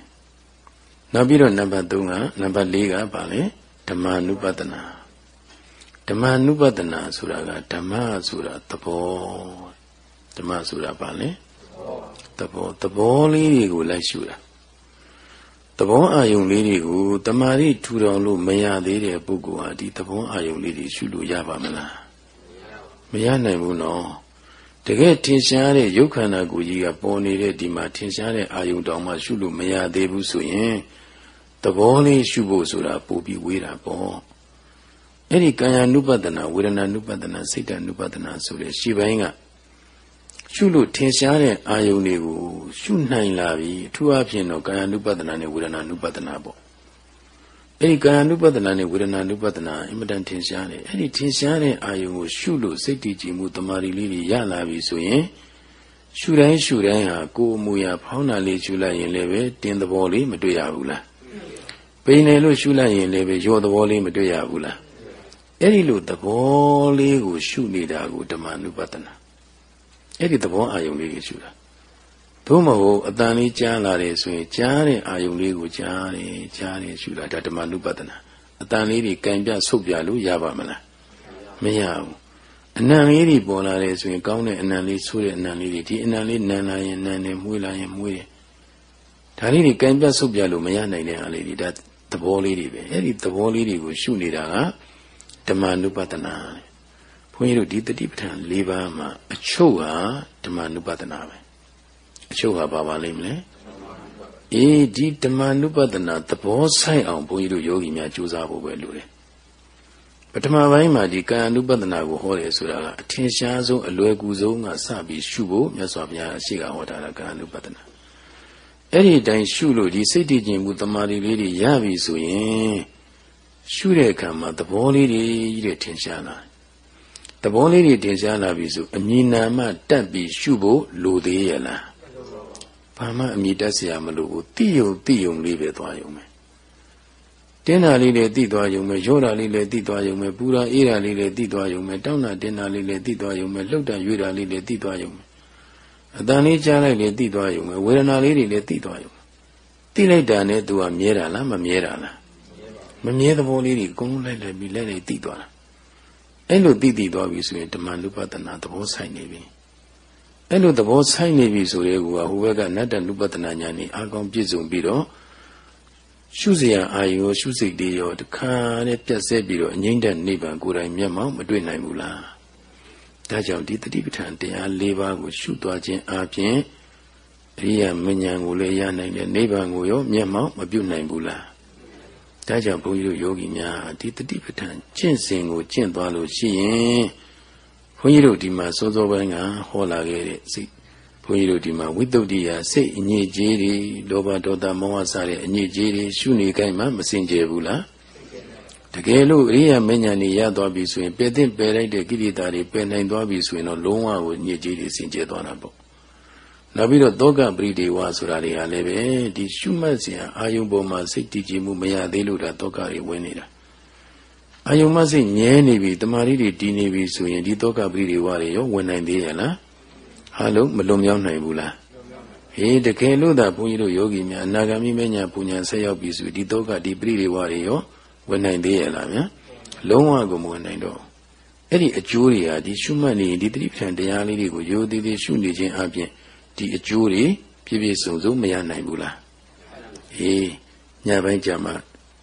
နောက်ပြီးတော့နံပါတ်3ကနံပါတ်4ကပါလေဓမ္မ ानु ပတနာ ဓမ္မနုပဒနာဆိုတာကဓမ္မဆိုတာသဘောဓမ္မဆိုတာဘာလဲသဘောသဘောလေးတွေကိုလိုက်ရှုတာသဘောအာယုံလေးတွေကိုတမာရီထူထောင်လို့မရသေးတဲ့ပုဂ္ဂိုလ်ဟာဒီသဘောအာယုံလေးတွေရှုလို့ရပါမလားမရနိုင်ဘူးနော်တကယ်ထင်ရှားတဲ့ရုပ်ခန္ဓာကိုယ်ကြီးကပေါ်နေတဲ့ဒီမှာထင်ရှားတဲ့အာယုံတောင်မှရှုလို့မရသေးဘူးဆိုရင်သဘောလေးရှုဖို့ဆိုတာပို့ပြီးဝေးတာပေါ့ အဲ့ဒီကာယ ानु ပဒနာဝေဒနာ ानु ပဒနာစိတ်တ ानु ပဒနာဆိုတဲ့ရှေ့ပိုင်းကရှုလို့ထင်ရှားတဲ့အာယုန်တွေကိုရှုနိုင်လာပြီအထူးအဖြင့်တော့ကာယ ानु ပဒနာနဲ့ဝေဒနာ ानु ပဒနာပေါ့အဲ့ဒီကာယ ानु ပဒနာနဲ့ဝေဒနာ ानु ပဒနာအင်မတန်ထင်ရှားတယ်အဲ့ဒီထင်ရှားတဲ့အာယုန်ကိုရှုလို့စိတ်တည်ကြည်မှုတမာရီလေးတွေရလာပြီဆိုရင် ရှုတိုင်းရှုတိုင်းဟာကိုယ်အမူအရာဖောင်းတာလေးရှုလိုက်ရင်လည်းပဲတင်းသဘောလေးမတွေ့ရဘူးလားပိန်တယ်လို့ရှုလိုက်ရင်လည်းပဲရောသဘောလေးမတွေ့ရဘူးလား အဲ့ဒီလိုသဘောလေးကို ရှုနေတာကိုဓမ္မနုပဒနာအဲ့ဒီသဘောအာယုံလေးကိုရှုတာသို့မဟုတ်အတန်လေးကြားလာတယ်ဆိုရင်ကြားတဲ့အာယုံလေးကိုကြားတယ်ကြားတယ်ရှုတာဒါဓမ္မနုပဒနာအတန်လေးတွေကံပြဆုတ်ပြလို့ရပါမလားမရဘူးအနံလေးတွေပေါ်လာတယ်ဆိုရင်ကောင်းတဲ့အနံလေးဆိုးတဲ့အနံလေးတွေဒီအနံလေးနံလာရင်နံတယ်မှုေးလာရင်မှုေးတယ်ဒါလေးတွေကံပြဆုတ်ပြလို့မရနိုင်တဲ့အားလေးတွေဒါသဘောလေးတွေပဲအဲ့ဒီသဘောလေးတွေကိုရှုနေတာက ဓမ္မနုပဒနာဘုန်းကြီးတို့ဒီတတိပဋ္ဌာန်၄ပါးမှာအချုပ်ဟာဓမ္မနုပဒနာပဲအချုပ်ဟာဘာပါလိမ့်မလဲအေးဒီဓမ္မနုပဒနာသဘောဆိုင်အောင်ဘုန်းကြီးတို့ယောဂီများကြိုးစားဖို့ပဲလိုတယ်ပထမပိုင်းမှာဒီကာယ ानु ပဒနာကိုဟောတယ်ဆိုတာကအထင်ရှားဆုံးအလွယ်ကူဆုံးကစပြီးရှုဖို့မြတ်စွာဘုရားအရှိကဟောတာကကာယ ानु ပဒနာအဲ့ဒီတိုင်းရှုလို့ဒီစိတ်တည်ခြင်းမှုတမာရီလေးတွေရပြီဆိုရင် ရှုတဲ့အခါမှာသဘောလေးတွေတဲ့ထင်ရှားလာသဘောလေးတွေထင်ရှားလာပြီဆိုအမြင်နာမှတက်ပြီးရှုဖို့လိုသေးရဲ့လားဘာမှအမြင်တက်เสียမလို့ဘူးတိယုံတိယုံလေးပဲသွားယုံမယ်တင်းတာလေးလည်းတိသွားယုံမယ်ရောတာလေးလည်းတိသွားယုံမယ်ပူတာအေးတာလေးလည်းတိသွားယုံမယ်တောင်းတာတင်းတာလေးလည်းတိသွားယုံမယ်လှုပ်တာရွေ့တာလေးလည်းတိသွားယုံမယ်အတန်လေးကြားလိုက်လည်းတိသွားယုံမယ်ဝေဒနာလေးတွေလည်းတိသွားယုံတိလိုက်တာနဲ့သူကမြဲတာလားမမြဲတာလား မမြဲသဘောလေးတွေအကုန်လုံးလိုက်လိုက်ပြီးလိုက်လိုက်တိသွားတာအဲ့လိုတိတိသွားပြီဆိုရင်ဓမ္မနုပဒနာသဘောဆိုင်နေပြီအဲ့လိုသဘောဆိုင်နေပြီဆိုရဲကဟိုဘက်ကနတ္တနုပဒနာညာနေအာကောင်းပြည့်စုံပြီးတော့ရှုစရာအာယုရှုစိတ်တွေရောတခါနဲ့ပြတ်ဆဲပြီးတော့အငိမ့်တဲ့နိဗ္ဗာန်ကိုယ်တိုင်မျက်မှောက်မတွေ့နိုင်ဘူးလားဒါကြောင့်ဒီတတိပဋ္ဌာန်တရား၄ပါးကိုရှုသွားခြင်းအပြင်အရိယာမဉ္ဇဉ်ကိုလည်းရနိုင်တဲ့နိဗ္ဗာန်ကိုရောမျက်မှောက်မပြုနိုင်ဘူးလား ဒါကြောင့်ဘုန်းကြီးတို့ယောဂီများဒီတတိပဋ္ဌာန်ကျင့်စဉ်ကိုကျင့်သွားလို့ရှိရင်ဘုန်းကြီးတို့ဒီမှာစိုးစိုးပိုင်းကဟောလာခဲ့တဲ့စိတ်ဘုန်းကြီးတို့ဒီမှာဝိတုဒ္ဓိယစိတ်အညစ်အကြေးတွေလောဘဒေါသမောဟစတဲ့အညစ်အကြေးတွေရှုနေကြမှမစင်ကြဘူးလားတကယ်လို့အရိယာမဉ္ဇဏ်နေရသွားပြီဆိုရင်ပယ်သင့်ပယ်လိုက်တဲ့ကိလေသာတွေပယ်နိုင်သွားပြီဆိုရင်တော့လုံးဝကိုညစ်ကြေးတွေစင်ကြယ်သွားတာပေါ့ နောက်ပြီးတော့သောကပရိဒေဝဆိုတာတွေကလည်းပဲဒီရှုမှတ်စဉ်အာယုံပေါ်မှာစိတ်တည်ကြည်မှုမရသေးလို့ဒါသောကတွေဝင်နေတာအာယုံမစိတ်ငြဲနေပြီတမာရီတွေတည်နေပြီဆိုရင်ဒီသောကပရိဒေဝတွေရောဝင်နိုင်သေးရဲ့လားဟာလို့မလွန်မြောက်နိုင်ဘူးလားဟေးတကယ်လို့သာဘုန်းကြီးတို့ယောဂီများအနာဂါမိမညာပူညာဆက်ရောက်ပြီဆိုဒီတော့ကဒီပရိဒေဝတွေရောဝင်နိုင်သေးရဲ့လားဗျာလုံးဝကိုမဝင်နိုင်တော့အဲ့ဒီအကျိုးတွေဟာဒီရှုမှတ်နေဒီတိပ္ပံတရားလေးတွေကိုရိုသေသေးရှုနေခြင်းအပြင် ဒီအကျိုးတွေပြည့်ပြည့်စုံစုံမရနိုင်ဘူးလားဟေးညပိုင်းကြမှာ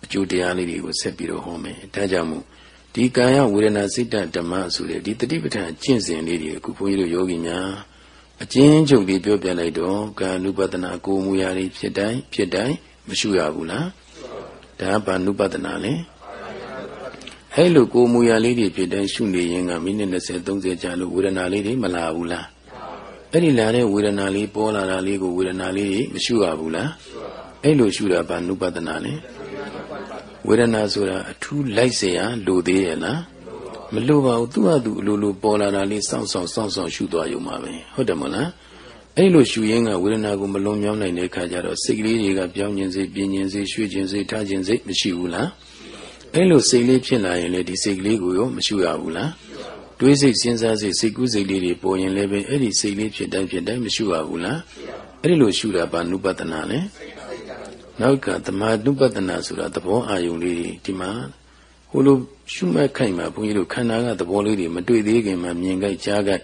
အကျိုးတရားလေးတွေကိုဆက်ပြီးတော့ဟောမယ်ဒါကြောင့်မို့ဒီကာယဝေဒနာစိတ်ဓမ္မဆိုတဲ့ဒီတတိပဋ္ဌာန်ကျင့်စဉ်လေးတွေအခုဘုန်းကြီးတို့ယောဂီများအကျဉ်းချုပ်လေးပြောပြလိုက်တော့ကာနုပဒနာကိုမူရာတွေဖြစ်တိုင်းဖြစ်တိုင်းမရှုရဘူးလားဒါဘာနုပဒနာလဲဟဲ့လို့ကိုမူရာလေးတွေဖြစ်တိုင်းရှုနေရင်ကမိနစ်20 30ကြာလို့ဝေဒနာလေးတွေမလာဘူးလား အဲ့ဒီလာတဲ့ဝေဒနာလေးပေါ်လာတာလေးကိုဝေဒနာလေးတွေမရှုရဘူးလားအဲ့လိုရှုတာဘာနုပဒနာလဲဝေဒနာဆိုတာအထူးလိုက်เสียလိုသေးရဲ့လားမလိုပါဘူးသူ့ဟာသူအလိုလိုပေါ်လာတာလေးစောင့်စောင့်စောင့်စောင့်ရှုသွားရုံပါပဲဟုတ်တယ်မလားအဲ့လိုရှုရင်းကဝေဒနာကိုမလွန်မြောက်နိုင်တဲ့အခါကျတော့စိတ်ကလေးတွေကပြောင်းခြင်းစိတ်ပြင်းခြင်းစိတ်ရွှေ့ခြင်းစိတ်ထားခြင်းစိတ်မရှိဘူးလားအဲ့လိုစိတ်လေးဖြစ်လာရင်လေဒီစိတ်ကလေးကိုရောမရှုရဘူးလား တွေးစိတ်စဉ်းစားစိတ်စိတ်ကူးစိတ်လေးတွေပေါ်ရင်လည်းပဲအဲ့ဒီစိတ်လေးဖြစ်တိုင်းဖြစ်တိုင်းမရှုရဘူးလားအဲ့ဒီလိုရှုတာပါနုပတနာလေနောက်ကသမာဓုပတနာဆိုတာသဘောအာယုံလေးဒီမှာဟိုလိုရှုမှတ်ခိုင်မှာဘုန်းကြီးတို့ခန္ဓာကသဘောလေးတွေမတွေ့သေးခင်မှာမြင်ကြိုက်ကြားကြိုက်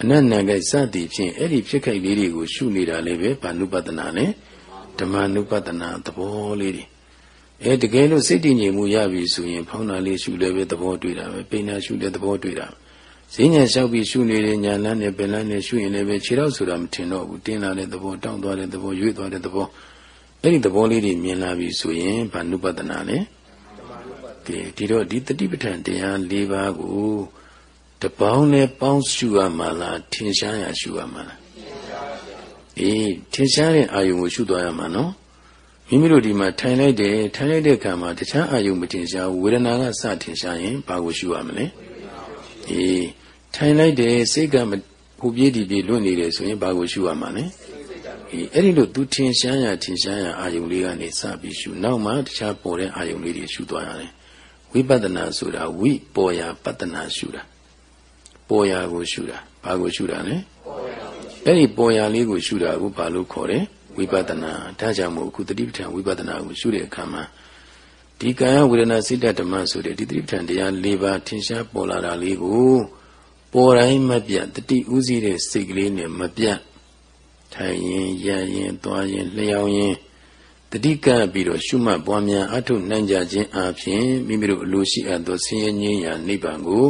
အနတ်နံကြိုက်စသည်ဖြင့်အဲ့ဒီဖြစ်ခိုက်လေးတွေကိုရှုနေတာလည်းပဲဘာနုပတနာနဲ့ဓမ္မနုပတနာသဘောလေးတွေ အဲတကယ်လို့စိတ်တည်ငြိမ်မှုရပြီဆိုရင် ဖောင်းတာလေးရှုလည်းပဲသဘောတွေ့တာပဲပိန်တာရှုလည်းသဘောတွေ့တာဈဉ္ညာလျှောက်ပြီးရှုနေတဲ့ညာလန်းနဲ့ပင်လန်းနဲ့ရှုရင်လည်းပဲခြေတော့ဆိုတာမထင်တော့ဘူးတင်းလာတဲ့သဘောတောင်းသွားတဲ့သဘောရွေ့သွားတဲ့သဘောအဲ့ဒီသဘောလေးတွေမြင်လာပြီဆိုရင်ဘာနုပဒနာလဲကဲဒီတော့ဒီတတိပဋ္ဌာန်တရား၄ပါးကိုတပေါင်းနဲ့ပေါင်းရှုရမှာလားထင်ရှားရရှုရမှာလားအေးထင်ရှားတဲ့အာယုံကိုရှုသွားရမှာနော် မိမိတို့ဒီမှာထိုင်လိုက်တယ်ထိုင်လိုက်တဲ့အခါမှာတခြားအာယုံမထင်ရှားဝေဒနာကစထင်ရှားရင်ဘာကိုရှုရမလဲအေးထိုင်လိုက်တယ်စိတ်ကဟိုပြေးဒီပြေးလွတ်နေတယ်ဆိုရင်ဘာကိုရှုရမှာလဲအေးအဲ့ဒီလိုသူထင်ရှားရထင်ရှားရအာယုံလေးကနေစပြီးရှုနောက်မှတခြားပေါ်တဲ့အာယုံလေးတွေရှုသွားရတယ်ဝိပဿနာဆိုတာဝိပေါ်ရာပတ္တနာရှုတာပေါ်ရာကိုရှုတာဘာကိုရှုတာလဲအဲ့ဒီပေါ်ရာလေးကိုရှုတာကိုဘာလို့ခေါ်တယ် ဝိပဿနာဒါကြောင့်မို့အခုတတိပဋ္ဌာန်ဝိပဿနာကိုရှုတဲ့အခါမှာဒီကာယဝေဒနာစိတ္တဓမ္မဆိုတဲ့ဒီတတိပဋ္ဌာန်တရား၄ပါးထင်ရှားပေါ်လာတာလေးကိုပေါ်တိုင်းမပြတ်တတိဥစည်းတဲ့စိတ်ကလေးနဲ့မပြတ်ထိုင်ရင်ရရင်သွားရင်လျှောင်းရင်တတိကပ်ပြီးတော့ရှုမှတ်ပွားများအထုနိုင်ကြခြင်းအပြင်မိမိတို့အလိုရှိအပ်သောဆင်းရဲငြိမ်းရာနိဗ္ဗာန်ကို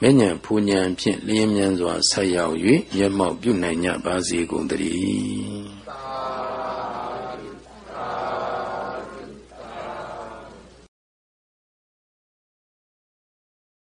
မဉ္ဇဉ်ဖူဉ္ဇဉ်ဖြင့်လျင်းမြန်စွာဆက်ရောက်၍မျက်မှောက်ပြုနိုင်ကြပါစေကုန်သတည်း